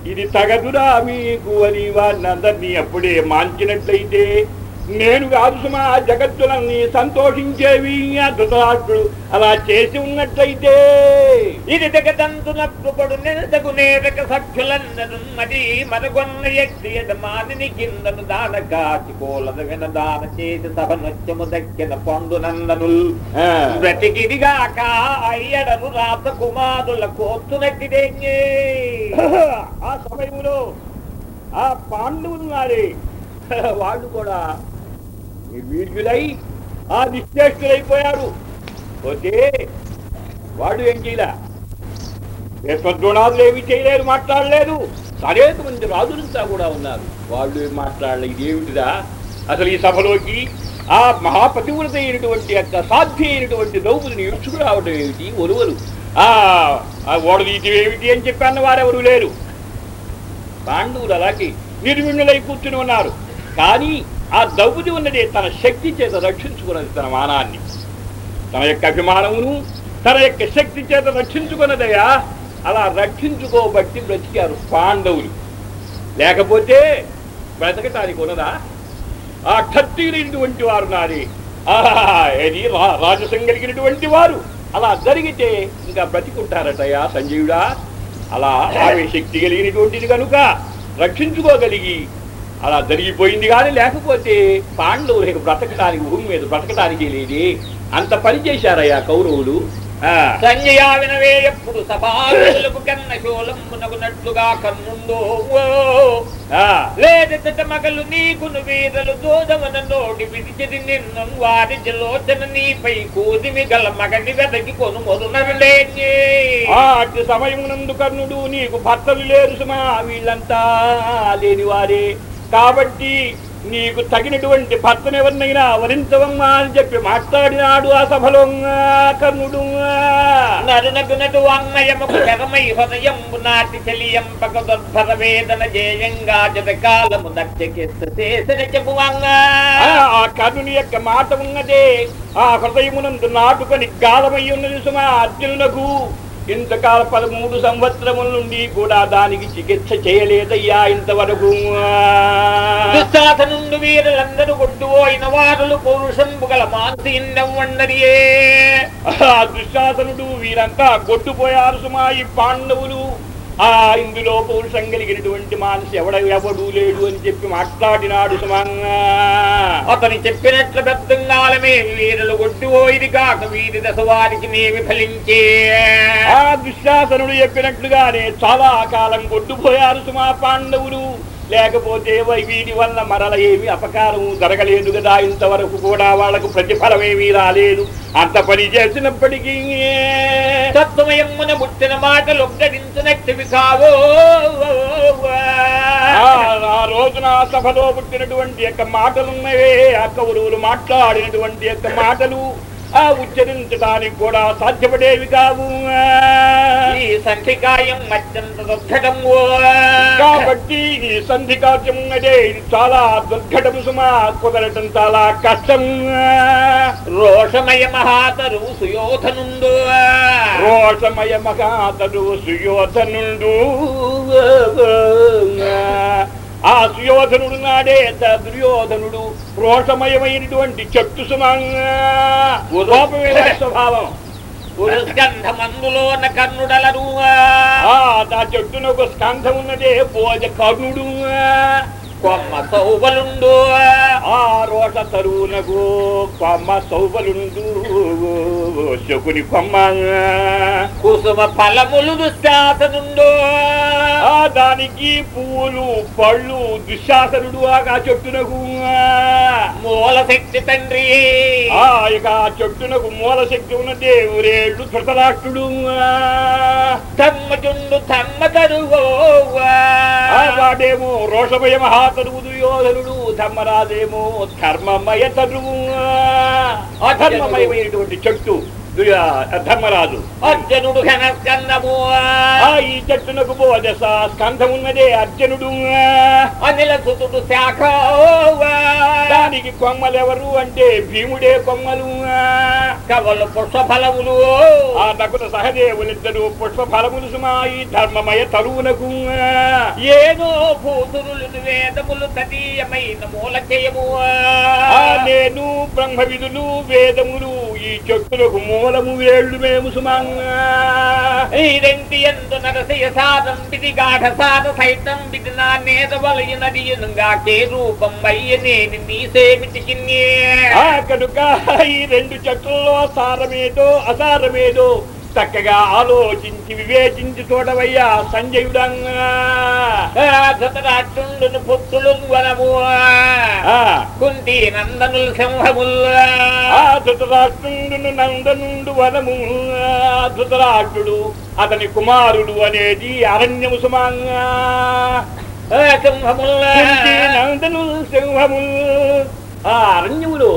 ఇది తగదురా మీకు అని వారిని అందరినీ అప్పుడే మాంచినట్లయితే నేను కాదు సుమా జగత్తులన్నీ సంతోషించేవి ధృతరాష్ట్రుడు అలా చేసి ఉన్నట్లయితే ఇది జగదంతునప్పుడు పడు నిరతకు నేరక సఖ్యులందను మరి మనగొన్న యజ్ఞ యజమానిని కిందను దాన కాచి కోలద విన దాన చేసి సభ నృత్యము దక్కిన పండు నందనుల్ ఆ, బ్రతికిదిగాక అయ్యడను రాత కుమారుల కోర్చునట్టిదే ఆ సమయంలో ఆ పాండవులు నారే వాళ్ళు కూడా వీర్యులై ఆ నిశ్చేష్టులైపోయారు పోతే వాడు ఏం చేయలే? యశ్వద్రోణాదులు ఏమి చేయలేరు మాట్లాడలేదు అనేక మంది రాజులంతా కూడా ఉన్నారు. వాళ్ళు ఏం మాట్లాడలేదు ఇదేమిటిదా? అసలు ఈ సభలోకి ఆ మహాపతివ్రత అయినటువంటి యొక్క సాధ్య అయినటువంటి ద్రౌపదిని ఇచ్చుకు రావడం ఏమిటి? ఒరువరు ఆ ఆ ఓడదీయటం ఏమిటి అని చెప్పాను వారెవరు లేరు. పాండవులు అలాగే నిర్విణులై కూర్చుని ఉన్నారు. కానీ ఆ ద్రౌపది ఉన్నది తన శక్తి చేత రక్షించుకున్నది తన మానాన్ని. తన యొక్క అభిమానమును తన యొక్క శక్తి చేత రక్షించుకున్నదయా? అలా రక్షించుకోబట్టి బ్రతికారు పాండవులు. లేకపోతే బ్రతకటానికి ఉన్నదా? ఆ క్షత్రియులైనటువంటి వారు నాది. ఆహా, ఏది? రాజసం కలిగినటువంటి వారు. అలా జరిగితే ఇంకా బ్రతికుంటారటయా సంజీవుడా? అలా ఆమె శక్తి కలిగినటువంటిది కనుక రక్షించుకోగలిగి అలా జరిగిపోయింది కానీ లేకపోతే పాండవులు ఇక బ్రతకటానికి భూమి మీద బ్రతకటానికి లేదే అంత పని చేశారయ్యా కౌరవులు. ఆ, సంజయ వినవే ఎప్పుడు సభాలకు కన్న శూలమునగునట్లుగా కన్నుందో. ఆ, లేదట మగలు నీకును వీరలు దోదవన నోడి విడిచిది నిన్ను వారి లోచన నీపై కూదిమి గల మగని వెదకి కొను మొదలే ఆ అట్టి సమయమునందు కర్ణుడు నీకు భర్తలు లేరు సుమా వీళ్ళంతా లేనివారే. కాబట్టి నీకు తగినటువంటి భర్తనెవరినైనా వరించవమ్మా అని చెప్పి మాట్లాడినాడు ఆ సభలో కర్ణుడు నరునగునటు వాంగయముకు శరమై హృదయంబు నాటి చెలియంపక దుర్భర వేదన జేయంగా జత కాలము దక్షకేసిన చెప్పు ఆ, కర్ణుని యొక్క మాట ఉన్నదే. ఆ హృదయమునందు నాటుకొని గాలమై ఉన్నది సుమా అర్జునులకు ఇంతకాల పదమూడు సంవత్సరముల నుండి కూడా దానికి చికిత్స చేయలేదయ్యా ఇంతవరకు. దుశ్శాసనుండు వీరులందరూ కొట్టుపోయిన వారులు పౌరుషంబు గల మాంసి ఇండవ్వండరియే ఆ దుశ్శాసనుడు వీరంతా కొట్టుపోయారు సుమా ఈ పాండవులు. ఆ ఇందులో పౌరుషం కలిగినటువంటి మానసి ఎవడ ఎవడు లేడు అని చెప్పి మాట్లాడినాడు సుమంగా అతని చెప్పినట్లు పెద్దంగాలమే వీరులు ఇది కాక వీరి దశ వారికి నేమి ఫలించే ఆ దుశ్శాసనుడు చెప్పినట్లుగానే చాలా కాలం కొట్టుపోయారు సుమా పాండవులు. లేకపోతే వై వీడి వల్ల మరల ఏమి అపకారం జరగలేదు కదా. ఇంతవరకు కూడా వాళ్ళకు ప్రతిఫలం ఏమీ రాలేదు. అంత పని చేసినప్పటికీ తత్వమయమ్మున పుట్టిన మాటలు ఒక్కడించినట్టువి కావో. ఆ రోజున సభలో పుట్టినటువంటి యొక్క మాటలున్నవే ఆ కౌరవులు మాట్లాడినటువంటి యొక్క మాటలు. ఆ ఉచ్చరించడానికి కూడా సాధ్యపడేవి కావు ఈ సంధికాయం అత్యంత దుర్ఘటము కాబట్టి ఈ సంధి కార్యం అదే ఇది చాలా దుర్ఘటం సుమా కుదరటం చాలా కష్టం. రోషమయ మహాతరు సుయోధనుండు. రోషమయ మగాతడు సుయోధనుడు. ఆ సుయోధనుడు నాడే దుర్యోధనుడు? రోషమయమైనటువంటి చెట్టు సుమంగా స్వభావం పురుస్కంధమందులోన కర్ణుడలరు ఆ ఆ చెట్టున ఒక స్కంధం ఉన్నదే భోజ కర్ణుడు కొమ్మ సౌబలుండు ఆ రోష తరువునకు కొమ్మ సౌబలుండు శకుని కొమ్మ కుసుమ ఫలములు దుశ్శాసనుండు. ఆ దానికి పూలు పళ్ళు దుశ్శాసనుడు ఆ చెట్టునకు. మూల శక్తి తండ్రి. ఆ ఇక ఆ చెట్టునకు మూల శక్తి ఉన్న దేవురేళ్ళు ధృతరాష్ట్రుడు. ధర్మజుండు తమ్మ ఆ వాడేమో రోషమయ మహాతరువు దుర్యోధనుడు ధర్మరాజేమో ధర్మమయ తరువు అధర్మమయమైనటువంటి చెట్టు. ధర్మరాజు. అర్జునుడు ఆ ఈ చెట్టునకు బోధస స్కంధం ఉన్నదే అర్జునుడు. అనిల సుతుడు శాఖ. దానికి కొమ్మలెవరు అంటే భీముడే కొమ్మలు. కవలు పుష్పఫలములు. ఆ నకుల సహదేవులిద్దరు పుష్ప ఫలములు సుమా ఈ ధర్మమయ తరువునకు. ఏదో భూతురులు వేదములు తదీయమైన మూలకేయము ఆ నేను బ్రహ్మ విధులు వేదములు ఈ చెట్టులకు మూలము వేళ్ళు మేము సుమంగా. ఎందు నరసయ సారం విధి గాఢ సార సైతం విధి నా నేత వలయనది కే రూపం అయ్యనేని నీ సేమిటికి ఆ కనుక ఈ రెండు చెట్లలో సారమేదో అసారమేదో చక్కగా ఆలోచించి వివేచించి చూడవయ్యా సంజయుడంగా. ధతరాష్ట్రుండును పుత్రులు వనము. కుంటి నందనులు సింహముల్ ఆ ధృతరాష్ట్రుండును నందనుండు వనము. ధృతరాష్ట్రుడు అతని కుమారుడు అనేది అరణ్యము సుమంగా. సింహముల్ కుంతి నందను సింహములు. ఆ అరణ్యములో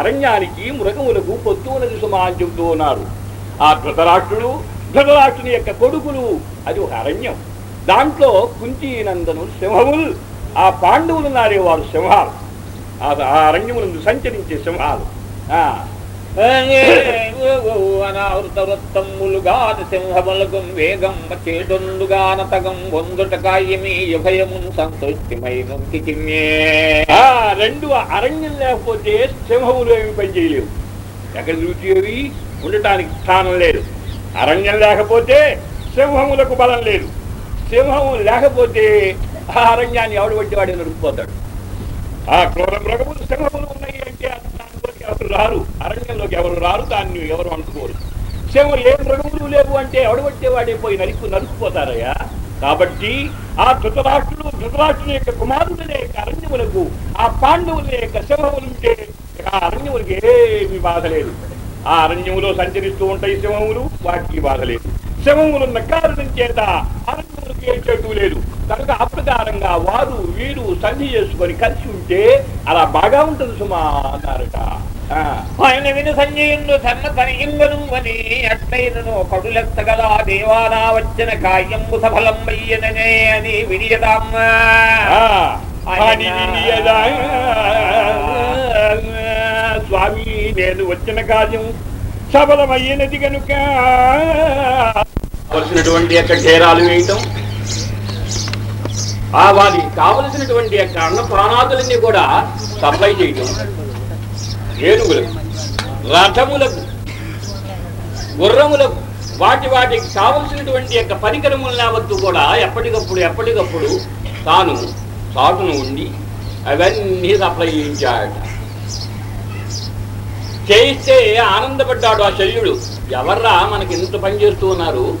అరణ్యానికి మృగములకు పొత్తు ఉన్నది సుమా అని చెబుతూ ఉన్నారు. ఆ ధృతరాష్ట్రుడు ధృతరాష్ట్రుని యొక్క కొడుకులు. అది ఒక అరణ్యం. దాంట్లో కుంతి నందను సింహములు ఆ పాండవులు ఉన్నారే వారు సింహాలు. ఆ అరణ్యములందు సంచరించే సింహాలు. ఆ. అనావృత వృత్తములుగా సింహములకు వేగం వందుట కాయమీ భయమును ఆ రెండు అరణ్యం లేకపోతే సింహములు ఏమి పని చేయలేవు ఎక్కడ తిరుగుతేవి ఉండటానికి స్థానం లేదు. అరణ్యం లేకపోతే సింహములకు బలం లేదు. సింహము లేకపోతే ఆ అరణ్యాన్ని ఎవడు పట్టి వాడు ఆ క్రూర మృగములు సింహములు ఉన్నాయి అంటే దానిలోకి ఎవరు రారు. అరణ్యంలోకి ఎవరు రారు దాన్ని ఎవరు అనుకోరు. సింహం ఏ మృగములు లేవు అంటే ఎవడు పట్టేవాడే పోయి నరికి నరుకుపోతారయ్యా కాబట్టి ఆ ధృతరాష్ట్రుడు ధృతరాష్ట్రుని యొక్క కుమారుల యొక్క అరణ్యములకు ఆ పాండవుల యొక్క సింహములుంటే ఆ అరణ్యములకు ఏమి బాధ లేదు. ఆ అరణ్యములో సంచరిస్తూ ఉంటాయి సింహములు వాటికి బాధ లేదు. సింహములున్న కారణం చేత అరణ్యములకు ఏ చెట్టు లేదు. కనుక అప్రకారంగా వారు వీరు సంధి చేసుకొని కలిసి ఉంటే అలా బాగా ఉంటుంది సుమా అన్నారట. ఆయన విను సంజయుడు ధర్మ తనయింగను అని అట్లైనను కడులెత్తగల దేవానా వచ్చిన కాయంబు సఫలం అయ్యననే అని విడియదామ్మ స్వామి నేను వచ్చిన కార్యం సఫలమయ్యినది కనుక కావలసినటువంటి యొక్క క్షేరాలు వేయటం ఆ వారికి కావలసినటువంటి యొక్క అన్న ప్రాణాదులన్నీ కూడా సప్లై చేయటం ఏనుగులకు రథములకు గుర్రములకు వాటి వాటికి కావలసినటువంటి యొక్క పరికరములు యావత్తు కూడా ఎప్పటికప్పుడు ఎప్పటికప్పుడు తాను చాటును ఉండి అవన్నీ సప్లై చేయించాడట. చేయిస్తే ఆనందపడ్డాడు ఆ శల్యుడు. ఎవర్రా మనకి ఇంత పని చేస్తూ ఉన్నారు?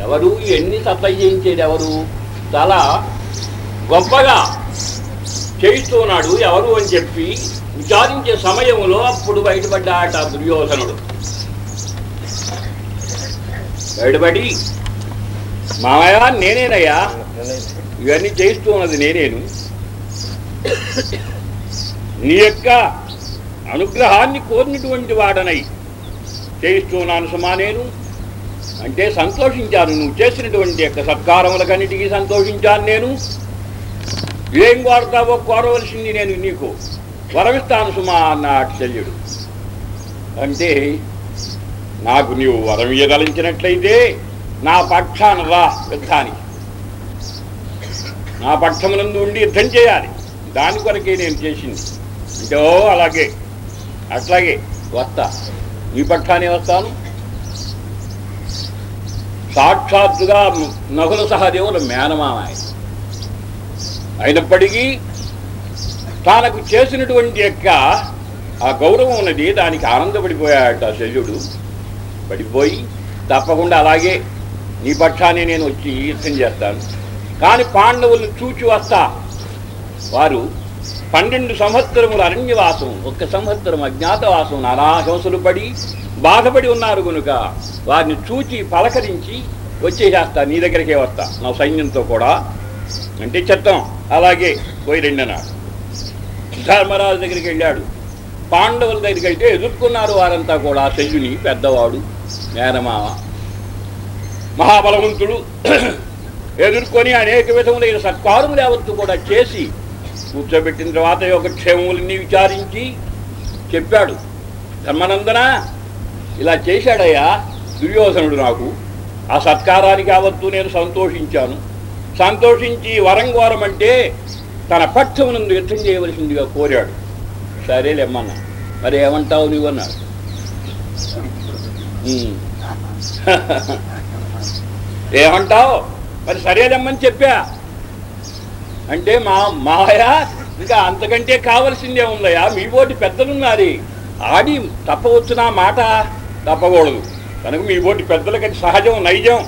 ఎవరు? ఎన్ని సప్లై చేయించేది ఎవరు? చాలా గొప్పగా చేయిస్తూ ఉన్నాడు ఎవరు అని చెప్పి విచారించే సమయంలో అప్పుడు బయటపడ్డాట దుర్యోధనుడు. బయటపడి మామయ్య నేనేనయ్యా. ఇవన్నీ చేయిస్తూ ఉన్నది నేనేను. నీ యొక్క అనుగ్రహాన్ని కోరినటువంటి వాడనై చేయిస్తున్నాను సుమా నేను. అంటే సంతోషించాను. నువ్వు చేసినటువంటి యొక్క సత్కారములకన్నిటికీ సంతోషించాను నేను. ఏం కోరతావో కోరవలసింది నేను నీకు. వరమిస్తాను సుమా అన్నాడు శల్యుడు. అంటే నాకు నీవు వరం ఇయ్యదలించినట్లయితే నా పక్షాన రా యుద్ధానికి నా పక్షమునందు ఉండి యుద్ధం చేయాలి. దాని కొరకే నేను చేసింది. అంటే ఓ అలాగే. అట్లాగే వస్తా. ఈ పక్షానే వస్తాను. సాక్షాత్తుగా నకుల సహదేవులు మేనమామ ఆయన అయినప్పటికీ తనకు చేసినటువంటి యొక్క ఆ గౌరవం ఉన్నది దానికి ఆనందపడిపోయాడట శల్యుడు. పడిపోయి తప్పకుండా అలాగే నీ పక్షాన్ని నేను వచ్చి యుద్ధం చేస్తాను. కానీ పాండవులను చూచి వస్తా వారు పన్నెండు సంవత్సరముల అరణ్యవాసం ఒక్క సంవత్సరం అజ్ఞాతవాసం నానా హింసలు పడి బాధపడి ఉన్నారు కనుక వారిని చూచి పలకరించి వచ్చేసేస్తా నీ దగ్గరికే వస్తా. నా సైన్యంతో కూడా అంటే చెత్తం. అలాగే పోయి రెండన్నాడు ధర్మరాజు దగ్గరికి వెళ్ళాడు. పాండవుల దగ్గరికి వెళ్తే ఎదుర్కొన్నారు వారంతా కూడా శల్యుని పెద్దవాడు మేనమామ. మహాబలవంతుడు ఎదుర్కొని అనేక విధములైన సత్కారములు యావత్తు కూడా చేసి కూర్చోబెట్టిన తర్వాత యొక్క క్షేమములన్నీ విచారించి చెప్పాడు. ధర్మనందన ఇలా చేశాడయ్యా దుర్యోధనుడు నాకు. ఆ సత్కారానికి యావత్తు నేను సంతోషించాను. సంతోషించి వరం కోరమంటే తన పక్షమునందు యుద్ధం చేయవలసిందిగా కోరాడు. సరేలేమ్మన్నా మరి ఏమంటావు నువ్వు అన్నాడు. "ఉమ్." ఏమంటావు? మరి సరేలేమ్మని చెప్పా. అంటే మా మాయ ఇంకా అంతకంటే కావలసిందే ఉందయా మీ బోటి పెద్దలున్నారు. ఆడి తప్పవచ్చు నా మాట? తప్పకూడదు. కనుక మీ ఓటి పెద్దలకి సహజం నైజం.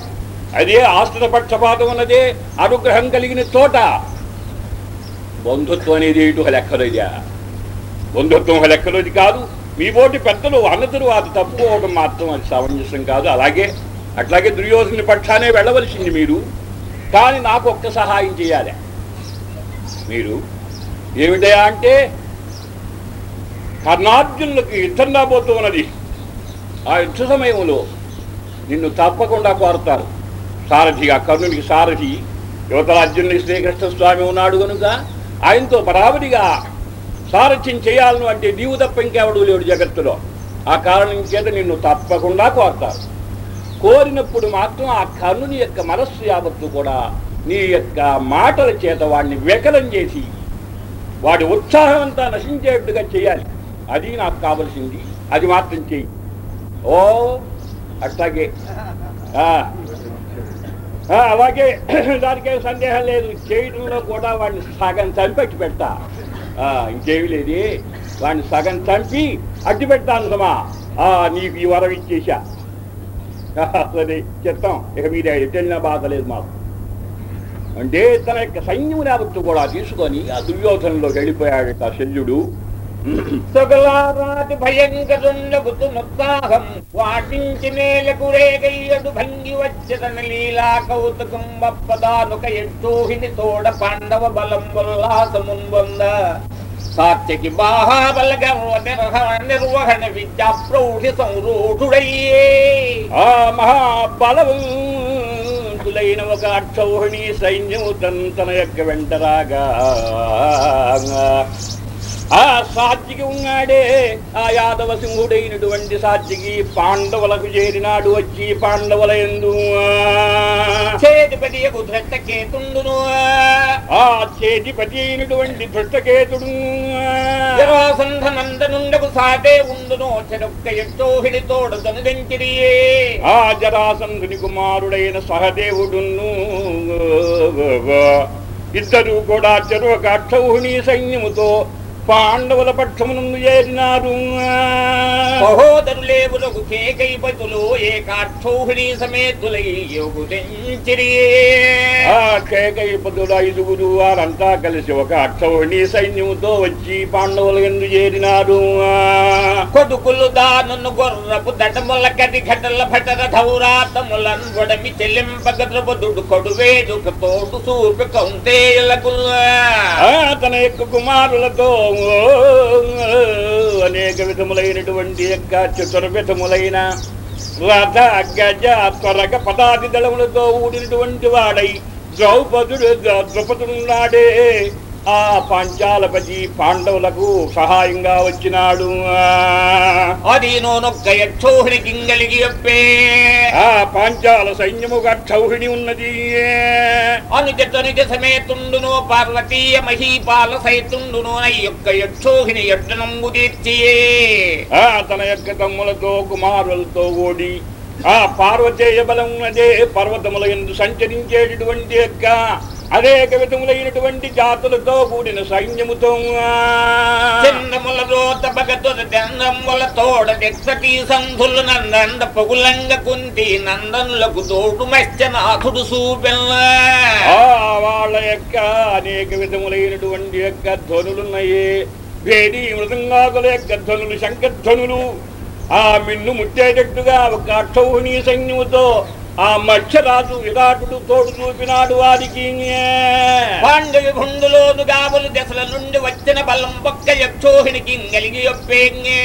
అదే ఆస్తుల పక్షపాతం ఉన్నదే అనుగ్రహం కలిగిన చోట బంధుత్వం అనేది ఇటు ఒక లెక్కలోదియా బంధుత్వం ఒక లెక్కలోది కాదు. మీ ఓటి పెద్దలు అన్న తరువాత తప్పుకోవడం మాత్రం అది సమంజసం కాదు. అలాగే అట్లాగే దుర్యోధన పక్షానే వెళ్ళవలసింది మీరు. కానీ నాకు ఒక్క సహాయం చేయాలి. మీరు ఏమిటయా అంటే కర్ణార్జునులకు యుద్ధం రాబోతూ ఉన్నది. ఆ యుద్ధ సమయంలో నిన్ను తప్పకుండా కోరతారు. సారథిగా కర్ణునికి సారథి యువతల అర్జునుని శ్రీకృష్ణ స్వామి ఉన్నాడు కనుక ఆయనతో బరాబరిగా సారథ్యం చేయాలను అంటే నీవు తప్ప ఇంకెవడు లేడు జగత్తులో. ఆ కారణం చేత నిన్ను తప్పకుండా కోరతారు. కోరినప్పుడు మాత్రం ఆ కర్ణుని యొక్క మనస్సు యావత్తు కూడా నీ యొక్క మాటల చేత వాడిని వికలం చేసి వాడి ఉత్సాహం అంతా నశించేట్టుగా చేయాలి. అది నాకు కావలసింది. అది మాత్రం చెయ్యి ఓ అట్లాగే. అలాగే. దానికేం సందేహం లేదు. చేయడంలో కూడా వాడిని సగం చంపెట్టి పెడతా. ఆ, ఇంకేమి లేదే. వాడిని సగం చంపి అడ్డు పెడతాను సమా. ఆ, నీకు ఈ వరం ఇచ్చేసా సరే చెప్తాం. ఇక మీరు ఎట్టెళ్ళినా బాధ లేదు మాకు. అంటే తన యొక్క సైన్యం యావత్తు కూడా తీసుకొని ఆ దుర్యోధనలోకి వెళ్ళిపోయాడు ఆ శల్యుడు సగలారాతి భయంకరుండగుతునుత్సాహం వాటించి నేలకు రేగయ్యడు భంగి వచ్చదన లీలా కౌతుకం వప్పదానుక ఎట్టోహిని తోడ పాండవ బలం ఉల్లాసమున్ పొంద సాత్యకి బాహాబల గర్వ నిర్వహణ నిర్వహణ విద్యా ప్రౌఢి సంరూఢుడయ్యే ఆ మహాబలవంతులైన ఒక అక్షౌహిణి సైన్యము తన్ తన యొక్క వెంటరాగా ఆ సాత్వికి ఉన్నాడే ఆ యాదవ సింహుడైనటువంటి సాత్వికి పాండవులకు చేరినాడు వచ్చి పాండవుల ఎందు చేతిపదియకు ధృష్ట కేతుండును ఆ చేతిపతి అయినటువంటి ధృష్టకేతుడు జరాసంధ నందనుండకు సాటే ఉండును చెరొక్క ఎట్టోహిడి తోడు తనుగంచిరియే ఆ జరాసంధుని కుమారుడైన సహదేవుడును ఇద్దరు కూడా చెరువు అక్షౌహిణి సైన్యముతో పాండవుల పక్షమునందు చేరినారు. సహోదరులేవులకు కేకైపతులు ఏకాక్షౌహిణి సమేతులై యోగుదించిరియే ఆ కేకైపదుల ఐదుగురు వారంతా కలిసి ఒక అక్షౌహిణి సైన్యముతో వచ్చి పాండవుల ఎందు చేరినారు. కొడుకులు దానును గొర్రపు దటముల కది ఘటల భటర ధౌరాతములన్ గొడమి చెల్లింపగద్రపదుడు కొడువేదుక తోడు సూపి కౌంతేయులకు. తన యొక్క కుమారులతో అనేక విధములైనటువంటి యొక్క చతుర్విధములైన రథ గజ త్వరగ పదాది దళములతో ఊడినటువంటి వాడై ద్రౌపదుడు ద్రౌపదుడున్నాడే ఆ పాంచాలపతి పాండవులకు సహాయంగా వచ్చినాడు. ఆ పాంచాల సైన్యము క్షౌహిణి ఉన్నది. అనుజ తనుజ సమేతుండును పార్వతీయ మహీపాల సైతుండును యొక్క యక్షోహిణి యడ్డనంబు తీర్చియే. ఆ తన యొక్క తమ్ములతో కుమారులతో ఓడి ఆ పార్వతేయ బలం అదే పర్వతముల ఎందు సంచరించేటటువంటి యొక్క అనేక విధములైనటువంటి జాతులతో కూడిన సైన్యముతో చందముల రోత భగతుల చందముల తోడ దెక్సటి సంధులు నందంద పొగులంగ కుంటి నందనులకు తోడు మత్స్యనాథుడు సూపెల్ల. వాళ్ళ యొక్క అనేక విధములైనటువంటి యొక్క ధ్వనులున్నాయి. భేది మృదంగాకుల యొక్క ధ్వనులు శంఖధ్వనులు. ఆ మిన్ను ముట్టేటట్టుగా ఒక అక్షౌహిణి సైన్యముతో ఆ మత్స్యరాజు విరాటుడు తోడు చూపినాడు వారికి పాండు విభుండులోను గాబులు దశల నుండి వచ్చిన బలం పక్క యక్షోహినికి కలిగి ఒప్పేంగే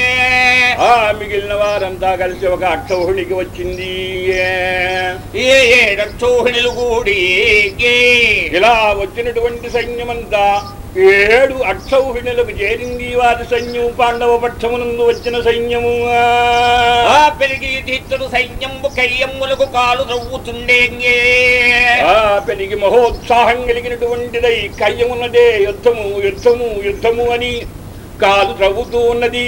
ఆ మిగిలిన వారంతా కలిసి ఒక అక్షౌహిణికి వచ్చింది. ఏ ఏడక్షోహిణులు కూడి. ఇలా వచ్చినటువంటి సైన్యమంతా ఏడు అక్షౌహిణులకు చేరింది వారి సైన్యం పాండవ పక్షమునందు వచ్చిన సైన్యము. ఆ పెరిగి తీర్చుడు సైన్యంబు కయ్యమ్ములకు కాలు రవ్వుతుండేంగే ఆ పెరిగి మహోత్సాహం కలిగినటువంటిదై కయ్యమున్నదే యుద్ధము యుద్ధము యుద్ధము అని కాలు త్రవ్వుతూ ఉన్నది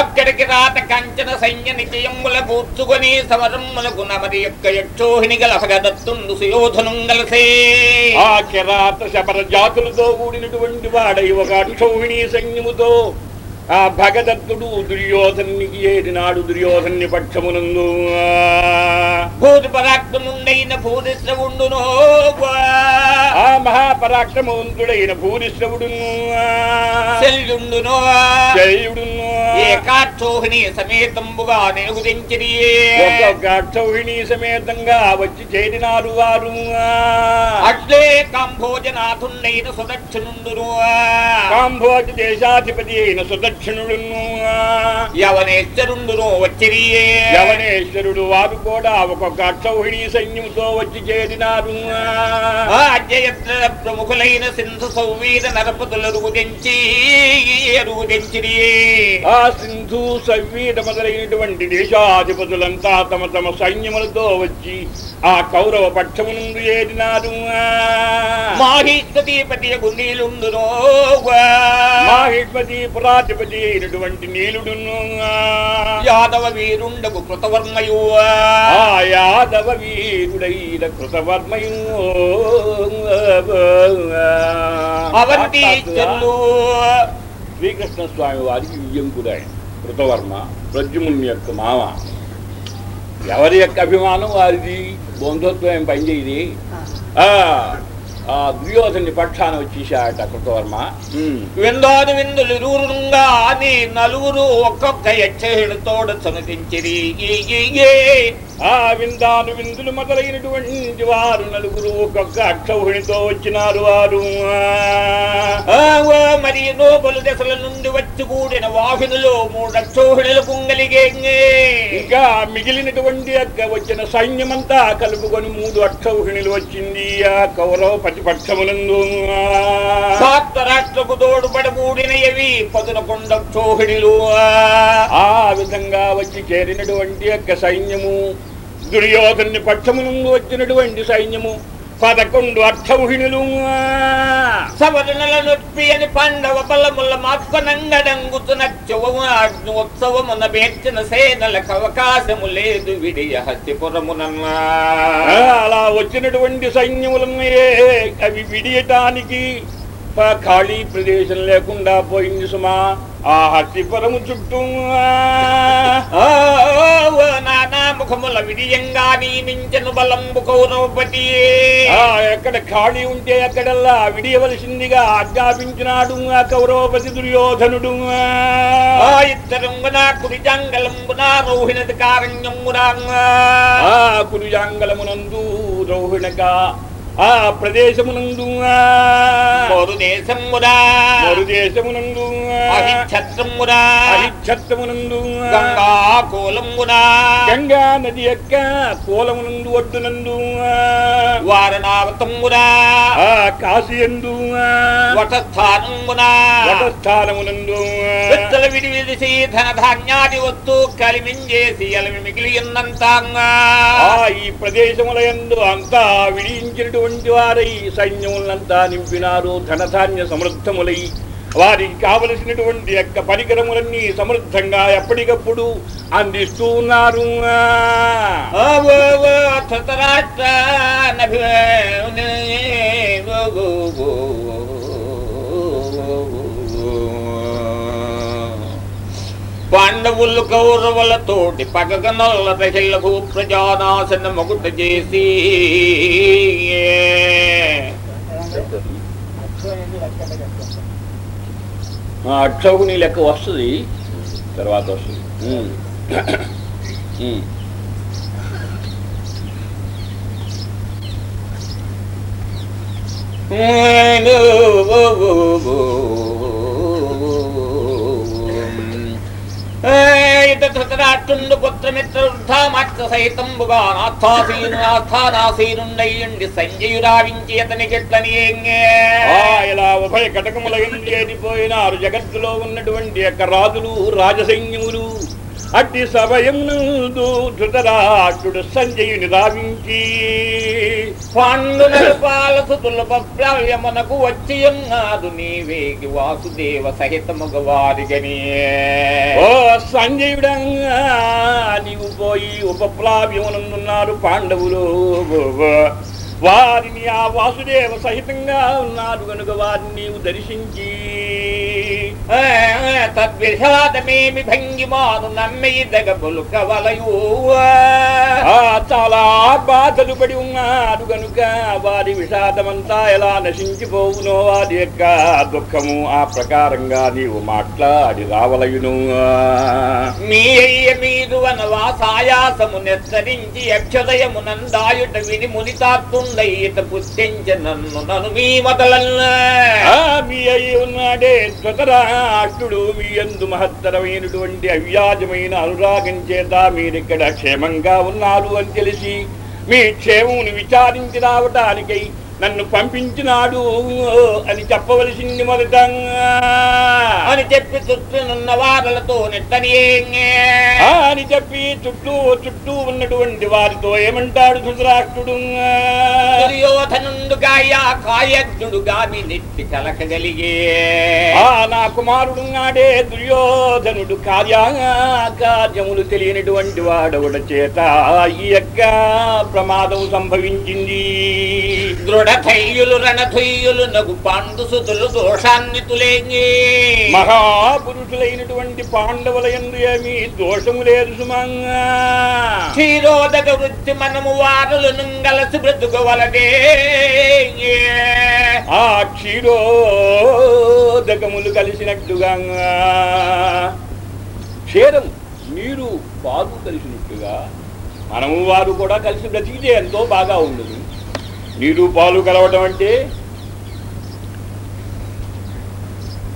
అక్కడికి రాత కంచన సైన్య నిచయముల కూర్చుకొని సమరములకు నమరి యొక్క యక్షోహిణి గలహగదత్తుండు సుయోధనం గలసే. ఆ కిరాత శబర జాతులతో కూడినటువంటి వాడై ఒక అక్షౌహిణీ సైన్యముతో ఆ భగదత్తుడు దుర్యోధనికి ఏడినాడు దుర్యోధన్ని పక్షమునందు? భూతి పరాక్రముండైన భూతిశ్రవుండును ఆ మహాపరాక్రమవంతుడైన భూరిశ్రవుడును శల్యుండును. జయుడును ఏకాక్షోహిణి సమేతంబుగా నెరుగుదించిరి ఒక్కొక్క అక్షౌహిణీ సమేతంగా వచ్చి చేరినారు వారు. అట్లే కాంభోజనాథుండైన సుదక్షిణుండును. కాంభోజ దేశాధిపతి అయిన సుదక్షిణుడును యవనేశ్వరుండును వచ్చిరి యవనేశ్వరుడు వారు కూడా ఒక్కొక్క అక్షౌహిణీ సైన్యంతో వచ్చి చేరినారు. ప్రముఖులైన సింధు సౌవీర నరపతుల రుగుదించి రుగుదించిరి ఆ సింధు సవ్వీడ మొదలైనటువంటి దేశాధిపతులంతా తమ తమ సైన్యములతో వచ్చి ఆ కౌరవ పక్షమునందు ఏరినారు మాహిష్పతిపతి గుండీలుండును. మాహిష్మతి పురాధిపతి అయినటువంటి నీలుడును. యాదవ వీరుండకు కృతవర్మయు. ఆ యాదవ వీరుడైన కృతవర్మయును అవంతి చెల్లు. శ్రీకృష్ణ స్వామి వారికి వియ్యంకుడు ఆయన కృతవర్మ ప్రద్యుముని యొక్క మామ. ఎవరి యొక్క అభిమానం వారిది? బంధుత్వం ఏం పనిచేయది ఆ దుర్యోధని పక్షాన వచ్చేసాట కృతవర్మ. ఉమ్. విందాను విందులు ఇరువురుగా అని నలుగురు ఒక్కొక్క యక్షుడితోడ సనుతించిరి ఆ విందాను విందులు మొదలైనటువంటి వారు నలుగురు ఒక్కొక్క అక్షౌహిణితో వచ్చినారు వారు. మరి నోబలు దశల నుండి వచ్చి కూడిన వాహినులు మూడక్షోహిణులు కుంగలిగే. ఇంకా మిగిలినటువంటి వచ్చిన సైన్యమంతా కలుపుకొని మూడు అక్షౌహిణులు వచ్చింది. ఆ కౌరవ ప్రతిపక్షమునందు సాత్వ రాష్ట్రకు తోడుపడి కూడినవి పదునకొండ క్షోహిణులు ఆ విధంగా వచ్చి చేరినటువంటి యొక్క సైన్యము దుర్యోధని పక్షమునందు వచ్చినటువంటి సైన్యము పదకొండు అక్షౌహిణులు సవరణల నొప్పి అని పండవ బలముల మాత్కొనంగడంగుతున్న చెవము ఉత్సవమున పేర్చిన సేనలకు అవకాశము లేదు. విడియ హస్తిపురమునన్నా అలా వచ్చినటువంటి సైన్యములన్నయే అవి విడియటానికి ఖాళీ ప్రదేశం లేకుండా పోయింది సుమా. ఆ హస్తిపురము చుట్టూ. ఆ, ఓ నానా ముఖముల విడియంగా నియమించను బలంబు కౌరవపతి ఆ ఎక్కడ ఖాళీ ఉంటే అక్కడల్లా విడియవలసిందిగా ఆజ్ఞాపించినాడు ఆ కౌరవపతి దుర్యోధనుడు. ఇద్దరంగున కుడి జంగలంబున రోహిణది కారణ్యమునా ఆ కురుజాంగలమునందు రౌహిణగా ఆ ప్రదేశమునందు మరు మరు దేశమునందు గంగా కోలమునా గంగా నది యొక్క కోలమునందు ఒడ్డునందు వారణావతమునా ఆ కాశీయందు వటస్థానమునా వటస్థానమునందు విత్తల ధన ధాన్యాది వస్తూ కలిమించేసి అలమి మిగిలి ఉన్నంతాంగా ఆ ఈ ప్రదేశములయందు అంతా విడియించినటువంటి వారై సైన్యములంతా నింపినారు ధనధాన్య సమృద్ధములై. వారికి కావలసినటువంటి యొక్క పరికరములన్నీ సమృద్ధంగా ఎప్పటికప్పుడు అందిస్తూ ఉన్నారు. ధృతరాష్ట్ర పాండవులు కౌరవులతోటి పగక నల్ల దహిల్లకు ప్రజానాశన మొగుట చేసి. అక్షౌకుని లెక్క వస్తుంది. తర్వాత వస్తుంది. నేను ఉమ్. ధృతరాష్ట్రుండు సంజయురావించి అతని గిట్లని ఇలా ఉభయ కటకముల ఎందు ఏడిపోయినారు జగత్తులో ఉన్నటువంటి యొక్క రాజులు రాజసైన్యములు అట్టి సమయమునందు ధృతరాష్ట్రుడు సంజయుని రావించి పాండున పాలసుతుల పప్లవ్యమునకు వచ్చి ఉన్నాదు నీవేగి వాసుదేవ సహితముగ వారిగని. ఓ సంజయుడంగా నీవు పోయి ఉపప్లావ్యమునందున్నారు పాండవులు. వారిని ఆ వాసుదేవ సహితంగా ఉన్నారు కనుక వారిని నీవు దర్శించి. తద్విషాదమేమి భంగిమాను నమ్మి దగబులు కవలయు ఆ చాలా బాధలు పడి ఉన్నారు కనుక వారి విషాదమంతా ఎలా నశించిపోవునో వారి యొక్క దుఃఖము ఆ ప్రకారంగా నీవు మాట్లాడి రావలయును. మీ అయ్య మీరు వనవాసాయాసము నెత్తరించి అక్షదయమునందాయుట విని మునితాత్తుండయ్యత పుత్తించ నన్ను నన్ను మీ మొదలన్నా. మీ అయి ఉన్నాడే అష్టుడు మీ ఎందు మహత్తరమైనటువంటి అవ్యాజమైన అనురాగం చేత మీరిక్కడ క్షేమంగా ఉన్నారు అని తెలిసి మీ క్షేమమును విచారించి రావటానికై నన్ను పంపించినాడు అని చెప్పవలసింది మొదట. అని చెప్పి చుట్టూనున్న వారలతో నెట్టని ఆ అని చెప్పి చుట్టూ చుట్టూ ఉన్నటువంటి వారితో ఏమంటాడు ధృతరాష్ట్రుడు? గామి నెట్టి కలకగలిగే. ఆ నా కుమారుడు నాడే దుర్యోధనుడు కార్యా కార్యములు తెలియనటువంటి వాడవుడ చేత ఈ యొక్క ప్రమాదం సంభవించింది. నగు మహాపురుషులైనటువంటి పాండవుల ఎందు ఏమి దోషము లేదు సుమంగా. క్షీరోదక వృత్తి మనము వారులు నుంగలసి బ్రతుకోవలదే ఆ క్షీరోదకములు కలిసినట్టుగా క్షీరం నీరు పాలు కలిసినట్టుగా మనము వారు కూడా కలిసి బ్రతికితే ఎంతో బాగా ఉండదు. నీరు పాలు కలవటం అంటే?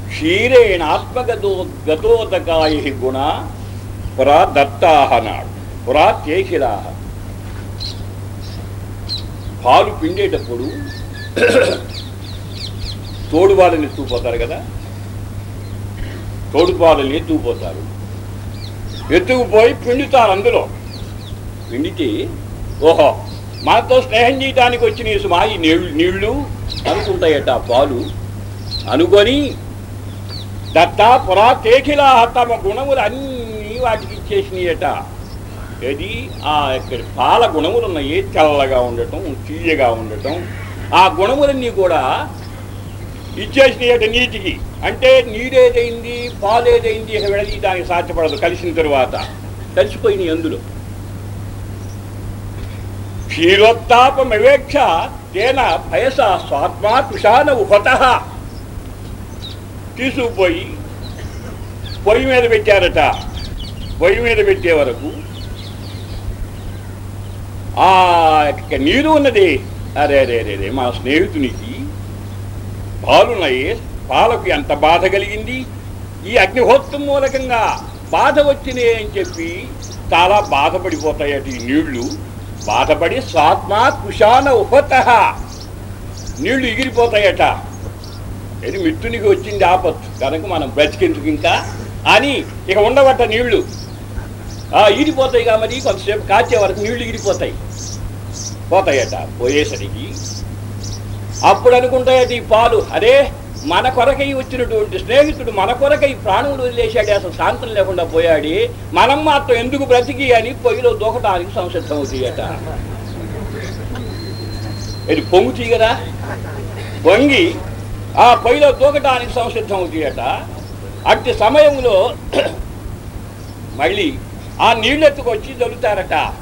క్షీరేణ ఆత్మగతో గతోతకాయ గుణ పురా దత్తాహనాడు పురా కేశిరాహ పాలు పిండేటప్పుడు తోడుపాలని ఎత్తుకుపోతారు కదా? తోడుపాలని ఎత్తుకుపోతారు ఎత్తుకుపోయి పిండుతారు అందులో. పిండితే ఓహో మనతో స్నేహం చేయడానికి వచ్చిన ఈ సుమా ఈ నీళ్ళు నీళ్ళు అనుకుంటాయట పాలు అనుకొని దత్తా పురా తమ గుణములు అన్నీ వాటికి ఇచ్చేసినాయట. అది ఆ ఇక్కడ పాల గుణములు ఉన్నాయి తెల్లగా ఉండటం తీయగా ఉండటం. ఆ గుణములన్నీ కూడా ఇచ్చేసినాయట నీటికి. అంటే నీరేదైంది పాలేదైంది ఇక విడదీయడానికి సాధ్యపడదు. కలిసిన తరువాత. కలిసిపోయినాయి అందులో. క్షీరోత్తాపమవేక్ష తేన భయస స్వాత్మా కుషాన ఉహత తీసుకుపోయి పొయ్యి మీద పెట్టారట. పొయ్యి మీద పెట్టే వరకు ఆ నీరు ఉన్నది. అరే అరే అరే అరే మా స్నేహితునికి పాలున్నాయి. పాలకు ఎంత బాధ కలిగింది? ఈ అగ్నిహోత్రం మూలకంగా బాధ వచ్చినాయి అని చెప్పి చాలా బాధపడిపోతాయట ఈ నీళ్ళు. బాధపడి స్వాత్మ కుషాన ఉపత. నీళ్ళు ఎగిరిపోతాయట. ఇది మిత్రునికి వచ్చింది ఆపత్తు. కనుక మనం బ్రతికెందుకు ఇంకా? అని ఇక ఉండవట నీళ్ళు. ఆ ఈడిపోతాయి కాబట్టి కొంతసేపు కాచే వరకు నీళ్ళు ఇగిరిపోతాయి పోతాయట. పోయేసరికి అప్పుడు అనుకుంటాయట ఈ పాలు. అరే మన కొరకై వచ్చినటువంటి స్నేహితుడు మన కొరకై ప్రాణములు వదిలేశాడు అసలు శాంతం లేకుండా పోయాడు. మనం మాత్రం ఎందుకు బ్రతికి అని పొయ్యిలో దూకటానికి సంసిద్ధం అవుతాయట. ఇది పొంగు కదా? పొంగి ఆ పొయ్యిలో దూకటానికి సంసిద్ధం అవుతాయట. అట్టి సమయంలో మళ్ళీ ఆ నీళ్ళెత్తుకొచ్చి దొరుకుతారట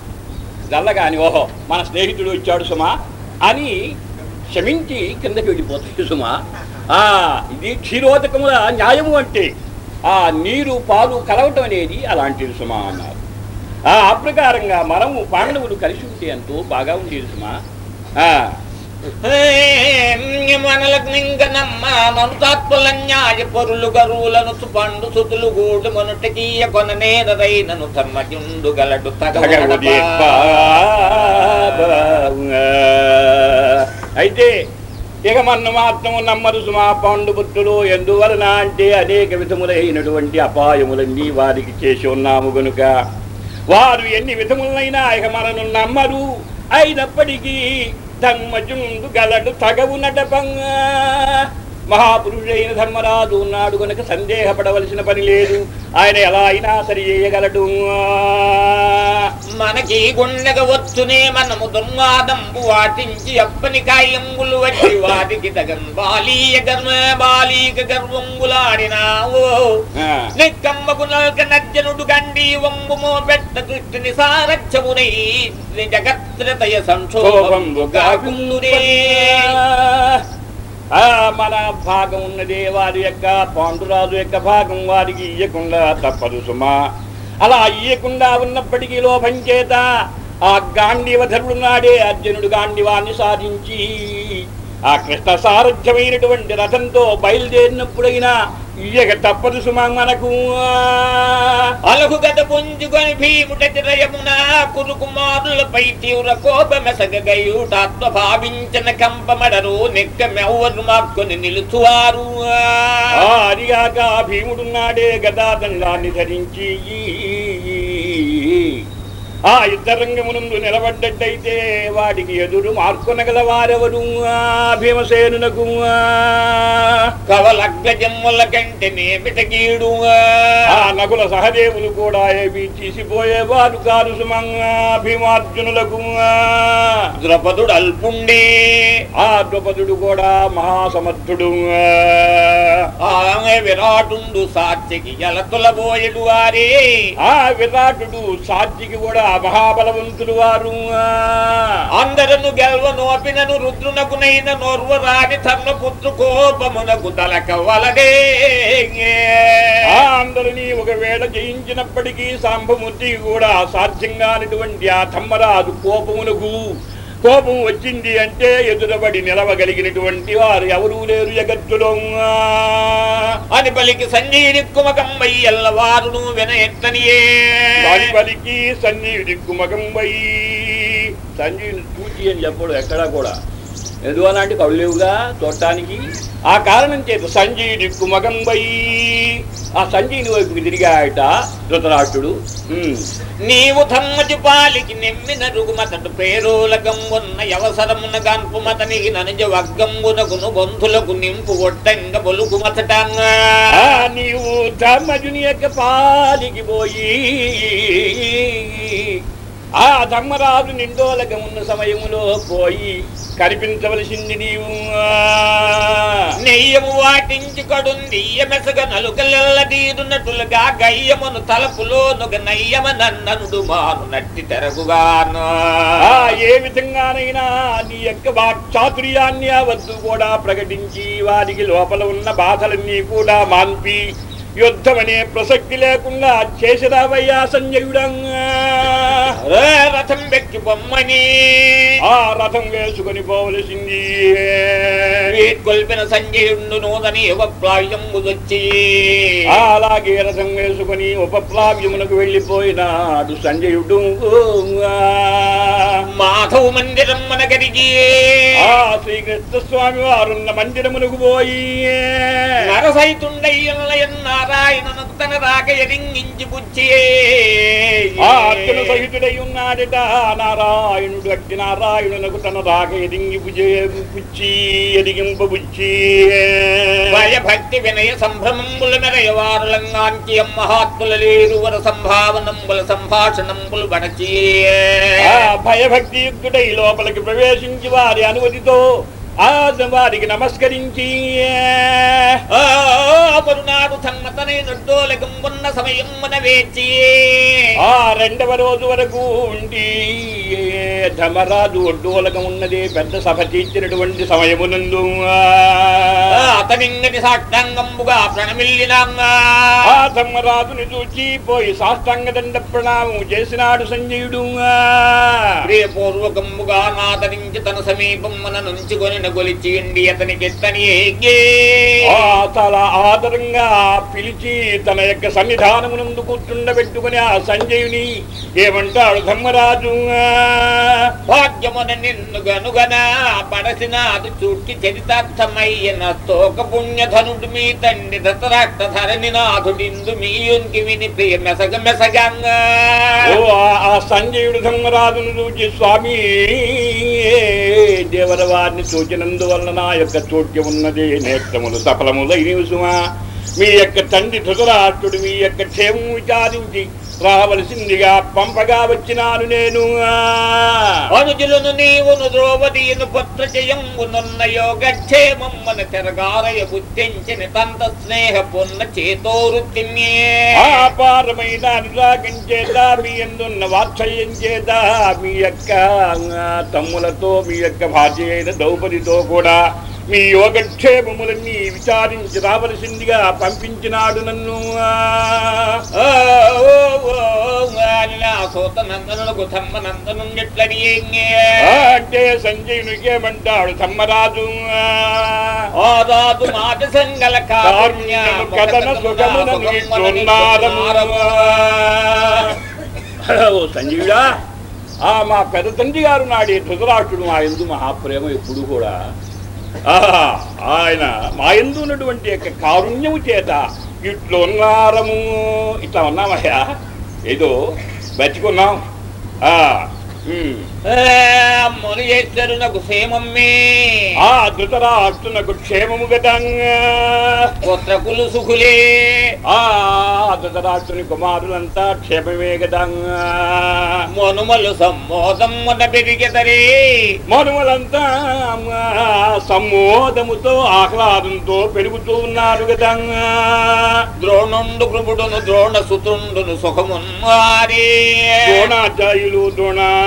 జల్లగాని ఓహో మన స్నేహితుడు వచ్చాడు సుమా అని క్షమించి కిందకి వెళ్ళిపోతాయి సుమా. ఆ ఇది క్షీరోదకముల న్యాయము అంటే ఆ నీరు పాలు కలవటం అనేది అలాంటిది సుమా అన్నారు. ఆ అప్రకారంగా మనము పాండవులు కలిసి ఉంటే ఎంతో బాగా ఉండేది సుమా. పొరులు గరువులను పండు సుతులు గూడు మనుటకీయ కొననేరైనను ధర్మజుండు గలడు అయితే ఇక మన్ను మాత్రము నమ్మరు సుమా పాండుపుత్రులు ఎందువలన అంటే అనేక విధములైనటువంటి అపాయములన్నీ వారికి చేసి ఉన్నాము గనుక. వారు ఎన్ని విధములైనా ఇక మనను నమ్మరు. అయినప్పటికీ ధర్మజుండు గలడు తగవు పంగా. మహాపురుషుడైన ధర్మరాజు ఉన్నాడు గనుక సందేహపడవలసిన పని లేదు. ఆయన ఎలా అయినా సరి చేయగలడు. మనకి గుండెగ వచ్చునే మనము దుర్వాదంబు వాటించి అప్పని కాయంబులు వచ్చి వాటికి తగన్ బాలీయ గర్వ బాలీక గర్వంబులాడినావో. నిక్కమ్మకు నల్క నజ్జనుడు గండి వంబుమో పెట్ట కృష్ణుని సారక్షమునై జగత్రతయ సంక్షోభంబుగా గుండురే ఆ మన భాగం ఉన్నదే వారి యొక్క పాండురాజు యొక్క భాగం వారికి ఇయ్యకుండా తప్పదు సుమా. అలా ఇయ్యకుండా ఉన్నప్పటికీ లోభం చేత ఆ గాంధీవధరుడు నాడే అర్జునుడు గాంధీవాన్ని సాధించి ఆ కృష్ణ సారథ్యమైనటువంటి రథంతో బయలుదేరినప్పుడైనా ఇయ్యక తప్పదు సుమా మనకు అలగు గద పుంజుకొని భీముట చిరయమున కురు కుమారులపై తీవ్ర కోపమెసగయుటాత్మ భావించిన కంపమడరు నెక్కమెవ్వరు మాక్కొని నిలుచువారు ఆ అదిగాక భీముడున్నాడే గదాదండాన్ని ధరించి ఆ యుద్ధరంగమునందు నిలబడ్డట్టయితే వాడికి ఎదురు మార్కొనగల వారెవరు ఆ భీమసేనునకు. కవలగ్జమ్ముల కంటే నేమిట గీడు ఆ నకుల సహదేవులు కూడా ఏవి తీసిపోయేవారు కారు సుమంగా భీమార్జునులకు. ద్రౌపదుడు అల్పుండే. ఆ ద్రౌపదుడు కూడా మహాసమర్థుడు. ఆమె విరాటుండు సాత్యకి ఎలతులబోయడు వారే. ఆ విరాటుడు సాధ్యకి కూడా మహాబలవంతులు వారు అందరను గెల్వ నోపినను రుద్రునకునైన నోర్వరాని ధర్మపుత్రు కోపమునకు తలక వలడే ఆ అందరినీ ఒకవేళ జయించినప్పటికీ సాంబమూర్తికి కూడా సాధ్యంగానటువంటి ఆ ధమ్మరాజు కోపమునకు కోపం వచ్చింది అంటే ఎదురబడి నిలవగలిగినటువంటి వారు ఎవరూ లేరు జగత్తులో. అని పలికి సంజీని కుమకంబై ఎల్లవారును విన ఎత్తనియే దాని పలికి కుమకం వై. సంజీవుని చూచి అని చెప్పడు ఎక్కడా కూడా. ఎందువల్ల అంటే కళ్ళు లేవుగా చూడటానికి ఆ కారణం చేత సంజీవి కుమకం వై ఆ సంజీవుని వైపుకి తిరిగాయట ధృతరాష్ట్రుడు. నీవు ధమ్మజు పాలికి నెమ్మిన రుగుమతడు పేరోలకం ఉన్న అవసరమున గన్పుమతనికి ననుజ వర్గంబునకును బంధులకు నింపు ఒట్టంగ బొలుగుమతటంగా నీవు ధర్మజుని యొక్క పాలికి పోయి ఆ ధర్మరాజు నిండోలక ఉన్న సమయములో పోయి కనిపించవలసింది నీవు. నెయ్యము వాటించి కడుందియ్య మెసగ నలుకలెల్ల తీరునట్టులుగా గయ్యమును తలపులోనుగ నయ్యమ నన్ననుడు మాను నట్టి తెరగుగాను. ఏ విధంగానైనా నీ యొక్క వాక్చాతుర్యాన్ని వద్దు కూడా ప్రకటించి వారికి లోపల ఉన్న బాధలన్నీ కూడా మాన్పి. యుద్ధం అనే ప్రసక్తి లేకుండా చేసిరావయ్యా సంజయుడంగా రథం వెక్కి బొమ్మని. ఆ రథం వేసుకొని పోవలసింది. కొల్పిన సంజయుండు నూతని వచ్చి. ఆ అలాగే రథం వేసుకొని ఉపప్లావ్యమునకు వెళ్ళిపోయినాడు సంజయుడు. మాధవ మందిరం మనగరిగి. ఆ శ్రీకృష్ణ స్వామి వారున్న మందిరమునకు పోయి. నరసైతుండయ్యన్న నారాయణను తన రాక ఎరింగించి బుచ్చి ఆ అర్జున సహితుడై ఉన్నాడట నారాయణుడు అట్టి నారాయణునకు తన రాక ఎదింగి పుచ్చి ఎదిగింపబుచ్చి భయభక్తి వినయ సంభ్రమంబుల మెరయ వారులంగాంచి మహాత్ముల లేరు వర సంభావనంబుల సంభాషణంబులు బడచి ఆ భయభక్తి యుక్తుడై లోపలికి ప్రవేశించి వారి అనుమతితో వారికి నమస్కరించి ఆ మరునాడు సమయం మన వేచి ఆ రెండవ రోజు వరకు ఉండి ధర్మరాజు ఒడ్డోలకం ఉన్నది పెద్ద సభ తీర్చినటువంటి సమయమునందు అతనింగటి సాష్టాంగంబుగా ప్రణమిల్లినాంగా ఆ. ధర్మరాజుని చూచి పోయి సాష్టాంగ దండ ప్రణామం చేసినాడు సంజయుడు ప్రియపూర్వకంబుగా నాదరించి తన సమీపం మన నుంచుకొని గొలిచియుండి అతనికి చాలా ఆదరంగా పిలిచి తన యొక్క సన్నిధానమునందు కూర్చుండబెట్టుకుని ఆ సంజయుని ఏమంటాడు ధర్మరాజు? భాగ్యమున నిన్ను గనుగన పడసినాదు చూట్టి చరితార్థమయ్యన తోక పుణ్యధనుడు మీ తండ్రి దతరాష్ట్ర ధరణి నాథుడిందు మీయునికి విని ప్రియ మెసగ మెసగంగా. ఆ- సంజయుడు ధర్మరాజును చూచి స్వామి దేవర వారిని సూచనందువల్ల నా యొక్క చోట్య ఉన్నది. నేత్రములు సఫలములైన సుమా మీ యొక్క తండ్రి ధృతరాష్ట్రుడు మీ యొక్క క్షేమం విచారించి రావలసిందిగా పంపగా వచ్చినాను నేను అనుజులను నీవును ద్రౌపదీయును పుత్ర జయంబునున్న యోగక్షేమమ్మన చెరగారయ బుద్ధించిన తంత స్నేహ పొన్న చేతోరుతిన్యే అపారమైన అనురాగం చేత మీ ఎందున్న వాత్సల్యం చేత మీ యొక్క తమ్ములతో మీ యొక్క భార్య అయిన ద్రౌపదితో కూడా మీ యోగక్షేమములన్నీ విచారించి రావలసిందిగా పంపించినాడు నన్ను ఆ. ఓ, అంటే సంజయునికి ఏమంటాడు మాట సంగల కథన సంజీవుడా ఆ మా పెద్ద తండ్రి గారు నాడే ధృతరాష్ట్రుడు మా ఎందు మహాప్రేమ ఎప్పుడు కూడా. ఆయన మా ఎందు ఉన్నటువంటి యొక్క కారుణ్యము చేత ఇట్లు ఉన్నారము ఇట్లా ఉన్నామయ్యా? ఏదో బతికున్నాం ఆ ధృతరాష్ట్రునకు క్షేమము గతంగా. పుత్రకులు సుఖులే. ఆ ధృతరాష్ట్రుని కుమారులంతా క్షేమమే గతంగా. మనుమలు సమ్మోదమ్మున పెరిగెదరే మనుమలంతా సమ్మోదముతో ఆహ్లాదంతో పెరుగుతూ ఉన్నారు గతంగా. ద్రోణుండు కృపుడును ద్రోణ సుతుండును సుఖమున్నారే ద్రోణాచార్యులు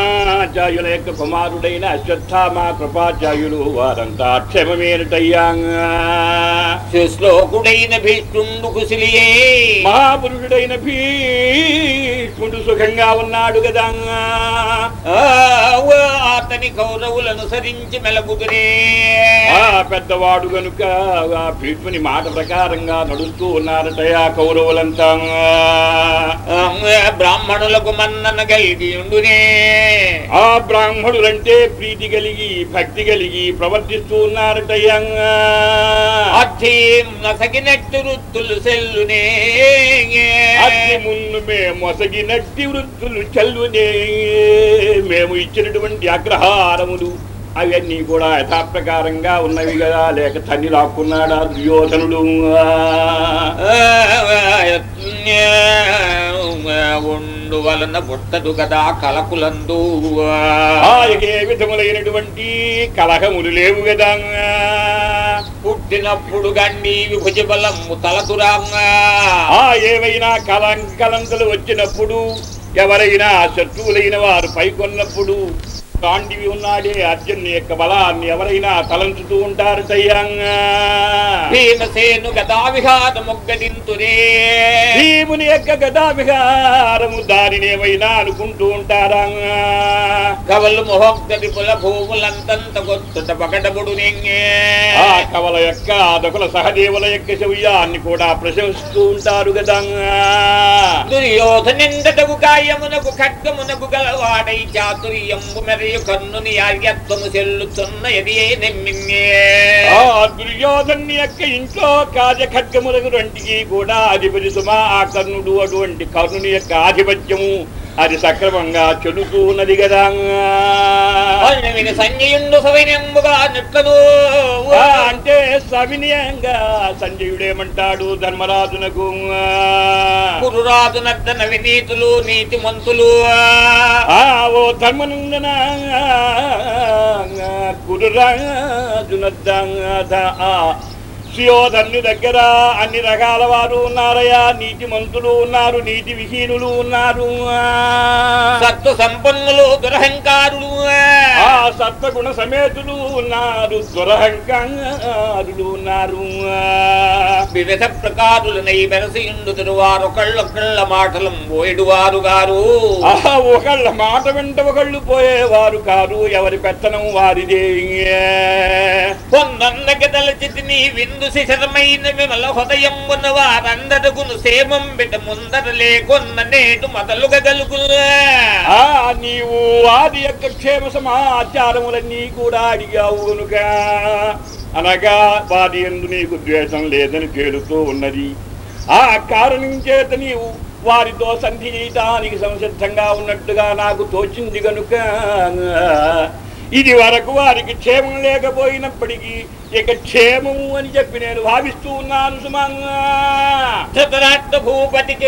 ద్రోణాచార్యుల యొక్క కుమారుడైన అశ్వత్థామ కృపాచార్యులు వారంతా క్షేమమేనటయ్యా శ్లోకుడైన భీష్ముండు కుశలియే. మహాపురుషుడైన భీష్ముడు సుఖంగా ఉన్నాడు కదా అతని కౌరవులను సరించి మెలగుదురే ఆ పెద్దవాడు గనుక ఆ భీష్ముని మాట ప్రకారంగా నడుస్తూ కౌరవులంతా. ఆ, బ్రాహ్మణులకు మన్నన కలిగి ఉండునే. ఆ బ్రాహ్మణులంటే ప్రీతి కలిగి భక్తి కలిగి ప్రవర్తిస్తూ ఉన్నారటయ్యా అర్థం నసగినట్టు వృత్తులు సెల్లునే అగ్ని ముందు మేము మొసగినట్టి వృత్తులు చల్లునే. మేము ఇచ్చినటువంటి అగ్రహారములు అవన్నీ కూడా యథాప్రకారంగా ఉన్నవి కదా. లేక తన్ని లాక్కున్నాడా దుర్యోధనుడు? ఉండు వలన పుట్టదు కదా కలకులందు. ఏ విధములైనటువంటి కలహములు లేవు కదా. పుట్టినప్పుడు గండి విభుజ బలము తలతురాంగా ఏవైనా కలంకలంతలు వచ్చినప్పుడు ఎవరైనా శత్రువులైన వారు పైకొన్నప్పుడు కాండివి ఉన్నాడే అర్జున్ యొక్క బలాన్ని ఎవరైనా తలంచుతూ ఉంటారు భీమసేను గదా విహార మొగ్గదింతురే భీముని యొక్క గదా విహారము దానిని ఏమైనా అనుకుంటూ ఉంటారా కవలు మొహోక్తది పుల భూములంతంత గొత్తుట నెంగే. ఆ కవల యొక్క దకుల సహదేవుల యొక్క శౌర్యాన్ని కూడా ప్రశంసిస్తూ ఉంటారు కదా దుర్యోధనిందటకు కాయమునకు ఖడ్గమునకు గలవాడై చాతుర్యంబు మెరయు కన్నుని ఆర్యత్వము చెల్లుతున్న ఎది నెమ్మిన్నే యొక్క ఇంట్లో కార్యఖడ్గములకు రెంటికి కూడా అధిపతి సుమా ఆ కర్ణుడు అటువంటి కర్ణుని యొక్క ఆధిపత్యము అది సక్రమంగా చెడుతూ ఉన్నది కదా సంజయుండు నిట్లదు అంటే సవినయంగా సంజయుడేమంటాడు ధర్మరాజునకు? కురురాజు నర్దన వినీతులు నీతి మంతులు ఆ ఓ ధర్మనందన గురురాజునద్ద సుయోధన్యు దగ్గర అన్ని రకాల వారు ఉన్నారయ్యా. నీతి మంతులు ఉన్నారు నీతి విహీనులు ఉన్నారు. సత్వ సంపన్నులు దురహంకారులు. ఆ సత్వగుణ సమేతులు ఉన్నారు దురహంకారులు ఉన్నారు. వివిధ ప్రకారులనై వెరసియుండు తిరువారు కళ్ళొకళ్ళ మాటలం పోయిడువారు గారు. ఒకళ్ళ మాట వెంట ఒకళ్ళు పోయేవారు కారు ఎవరి పెత్తనం వారిదే. నీ విందు శిశరమైన విమల హృదయంబున వారందరుగును సేమం బిడ్డ ముందర లేకొన్న నేటు మొదలుగలుగు ఆ నీవు వారి యొక్క క్షేమ సమాచారములన్నీ కూడా అడిగావు గనుక అనగా వారి ఎందు నీకు ద్వేషం లేదని తేలుతూ ఉన్నది. ఆ కారణం చేత నీవు వారితో సంధి చేయటానికి సంసిద్ధంగా ఉన్నట్టుగా నాకు తోచింది గనుక ఇది వరకు వారికి క్షేమం లేకపోయినప్పటికీ ఇక క్షేమము అని చెప్పి నేను భావిస్తూ ఉన్నాను సుమంగా భూపతికి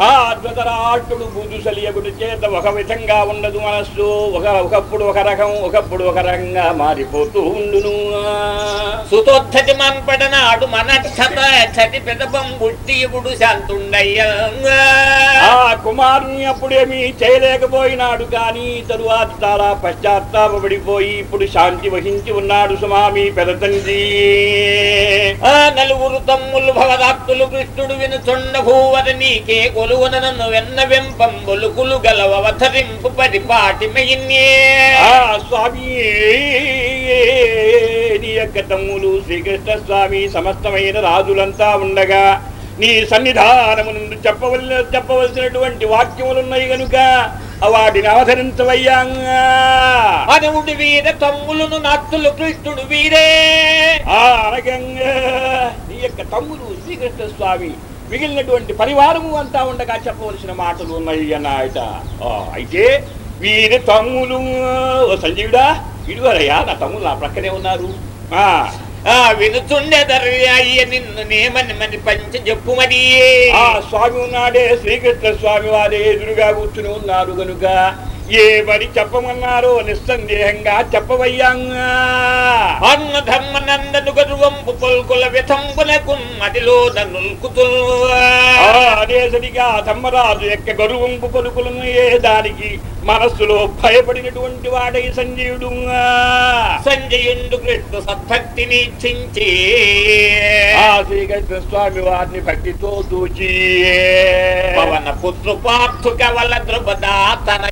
ఆ ధృతరాష్ట్రుడు బుద్ధుసలియగుడి చేత ఒక విధంగా ఉండదు మనస్సు. ఒక ఒకప్పుడు ఒక రకం ఒకప్పుడు ఒక రకంగా మారిపోతూ ఉండును. సుతోద్ధతి మన్పడనాడు మనక్షత చటి పెదపం బుట్టియుడు శాంతుండయ్య. ఆ కుమారుని అప్పుడేమీ చేయలేకపోయినాడు కానీ తరువాత చాలా పశ్చాత్తాపడిపోయి ఇప్పుడు శాంతి వహించి ఉన్నాడు సుమామి పెదతండ్రి ఆ నలుగురు తమ్ములు భవదాత్తులు కృష్ణుడు వినుచుండ భూవర నీకే కొలువున నన్ను వెన్న వెంపం బొలుకులు గలవవతరింపు పరిపాటి మెయిన్యే ఆ స్వామి నీ యొక్క తమ్ములు శ్రీకృష్ణ స్వామి సమస్తమైన రాజులంతా ఉండగా నీ సన్నిధానము నుండి చెప్పవల చెప్పవలసినటువంటి వాక్యములున్నాయి గనుక వాటిని అవతరించవయ్యా అనువుడు వీర తమ్ములను నత్తులు కృష్ణుడు వీరే. నీ యొక్క తమ్ముడు శ్రీకృష్ణ స్వామి మిగిలినటువంటి పరివారము అంతా ఉండగా చెప్పవలసిన మాటలు ఉన్నాయి అన్నాయట. అయితే వీరి తమ్ములు. ఓ సంజీవుడా ఇడువరయ్యా నా తమ్ములు నా ప్రక్కనే ఉన్నారు. ఆ వినుచుండే వినుచుండెదరయ్య నిన్ను నేమని మని పంచ చెప్పు మరి ఆ స్వామి ఉన్నాడే శ్రీకృష్ణ స్వామి వారే ఎదురుగా కూర్చుని ఉన్నారు గనుక. ఏ మరి చెప్పమన్నారో నిస్సందేహంగా చెప్పవయ్యా అన్న ధర్మ నందను గర్వంపు పొల్కుల వితంబులకు మదిలో నన్నుల్కుతు ఆ అదేసరిగా ధర్మరాజు యొక్క గరువంపు పలుకులను ఏ దానికి మనస్సులో భయపడినటువంటి వాడై సంజీవుడు సంజయుండు కృష్ణ సద్భక్తిని చించి ఆ శ్రీకృష్ణ స్వామి వారిని భక్తితో దూచి. పవన పుత్రు పార్థు కవల ద్రుపదా తన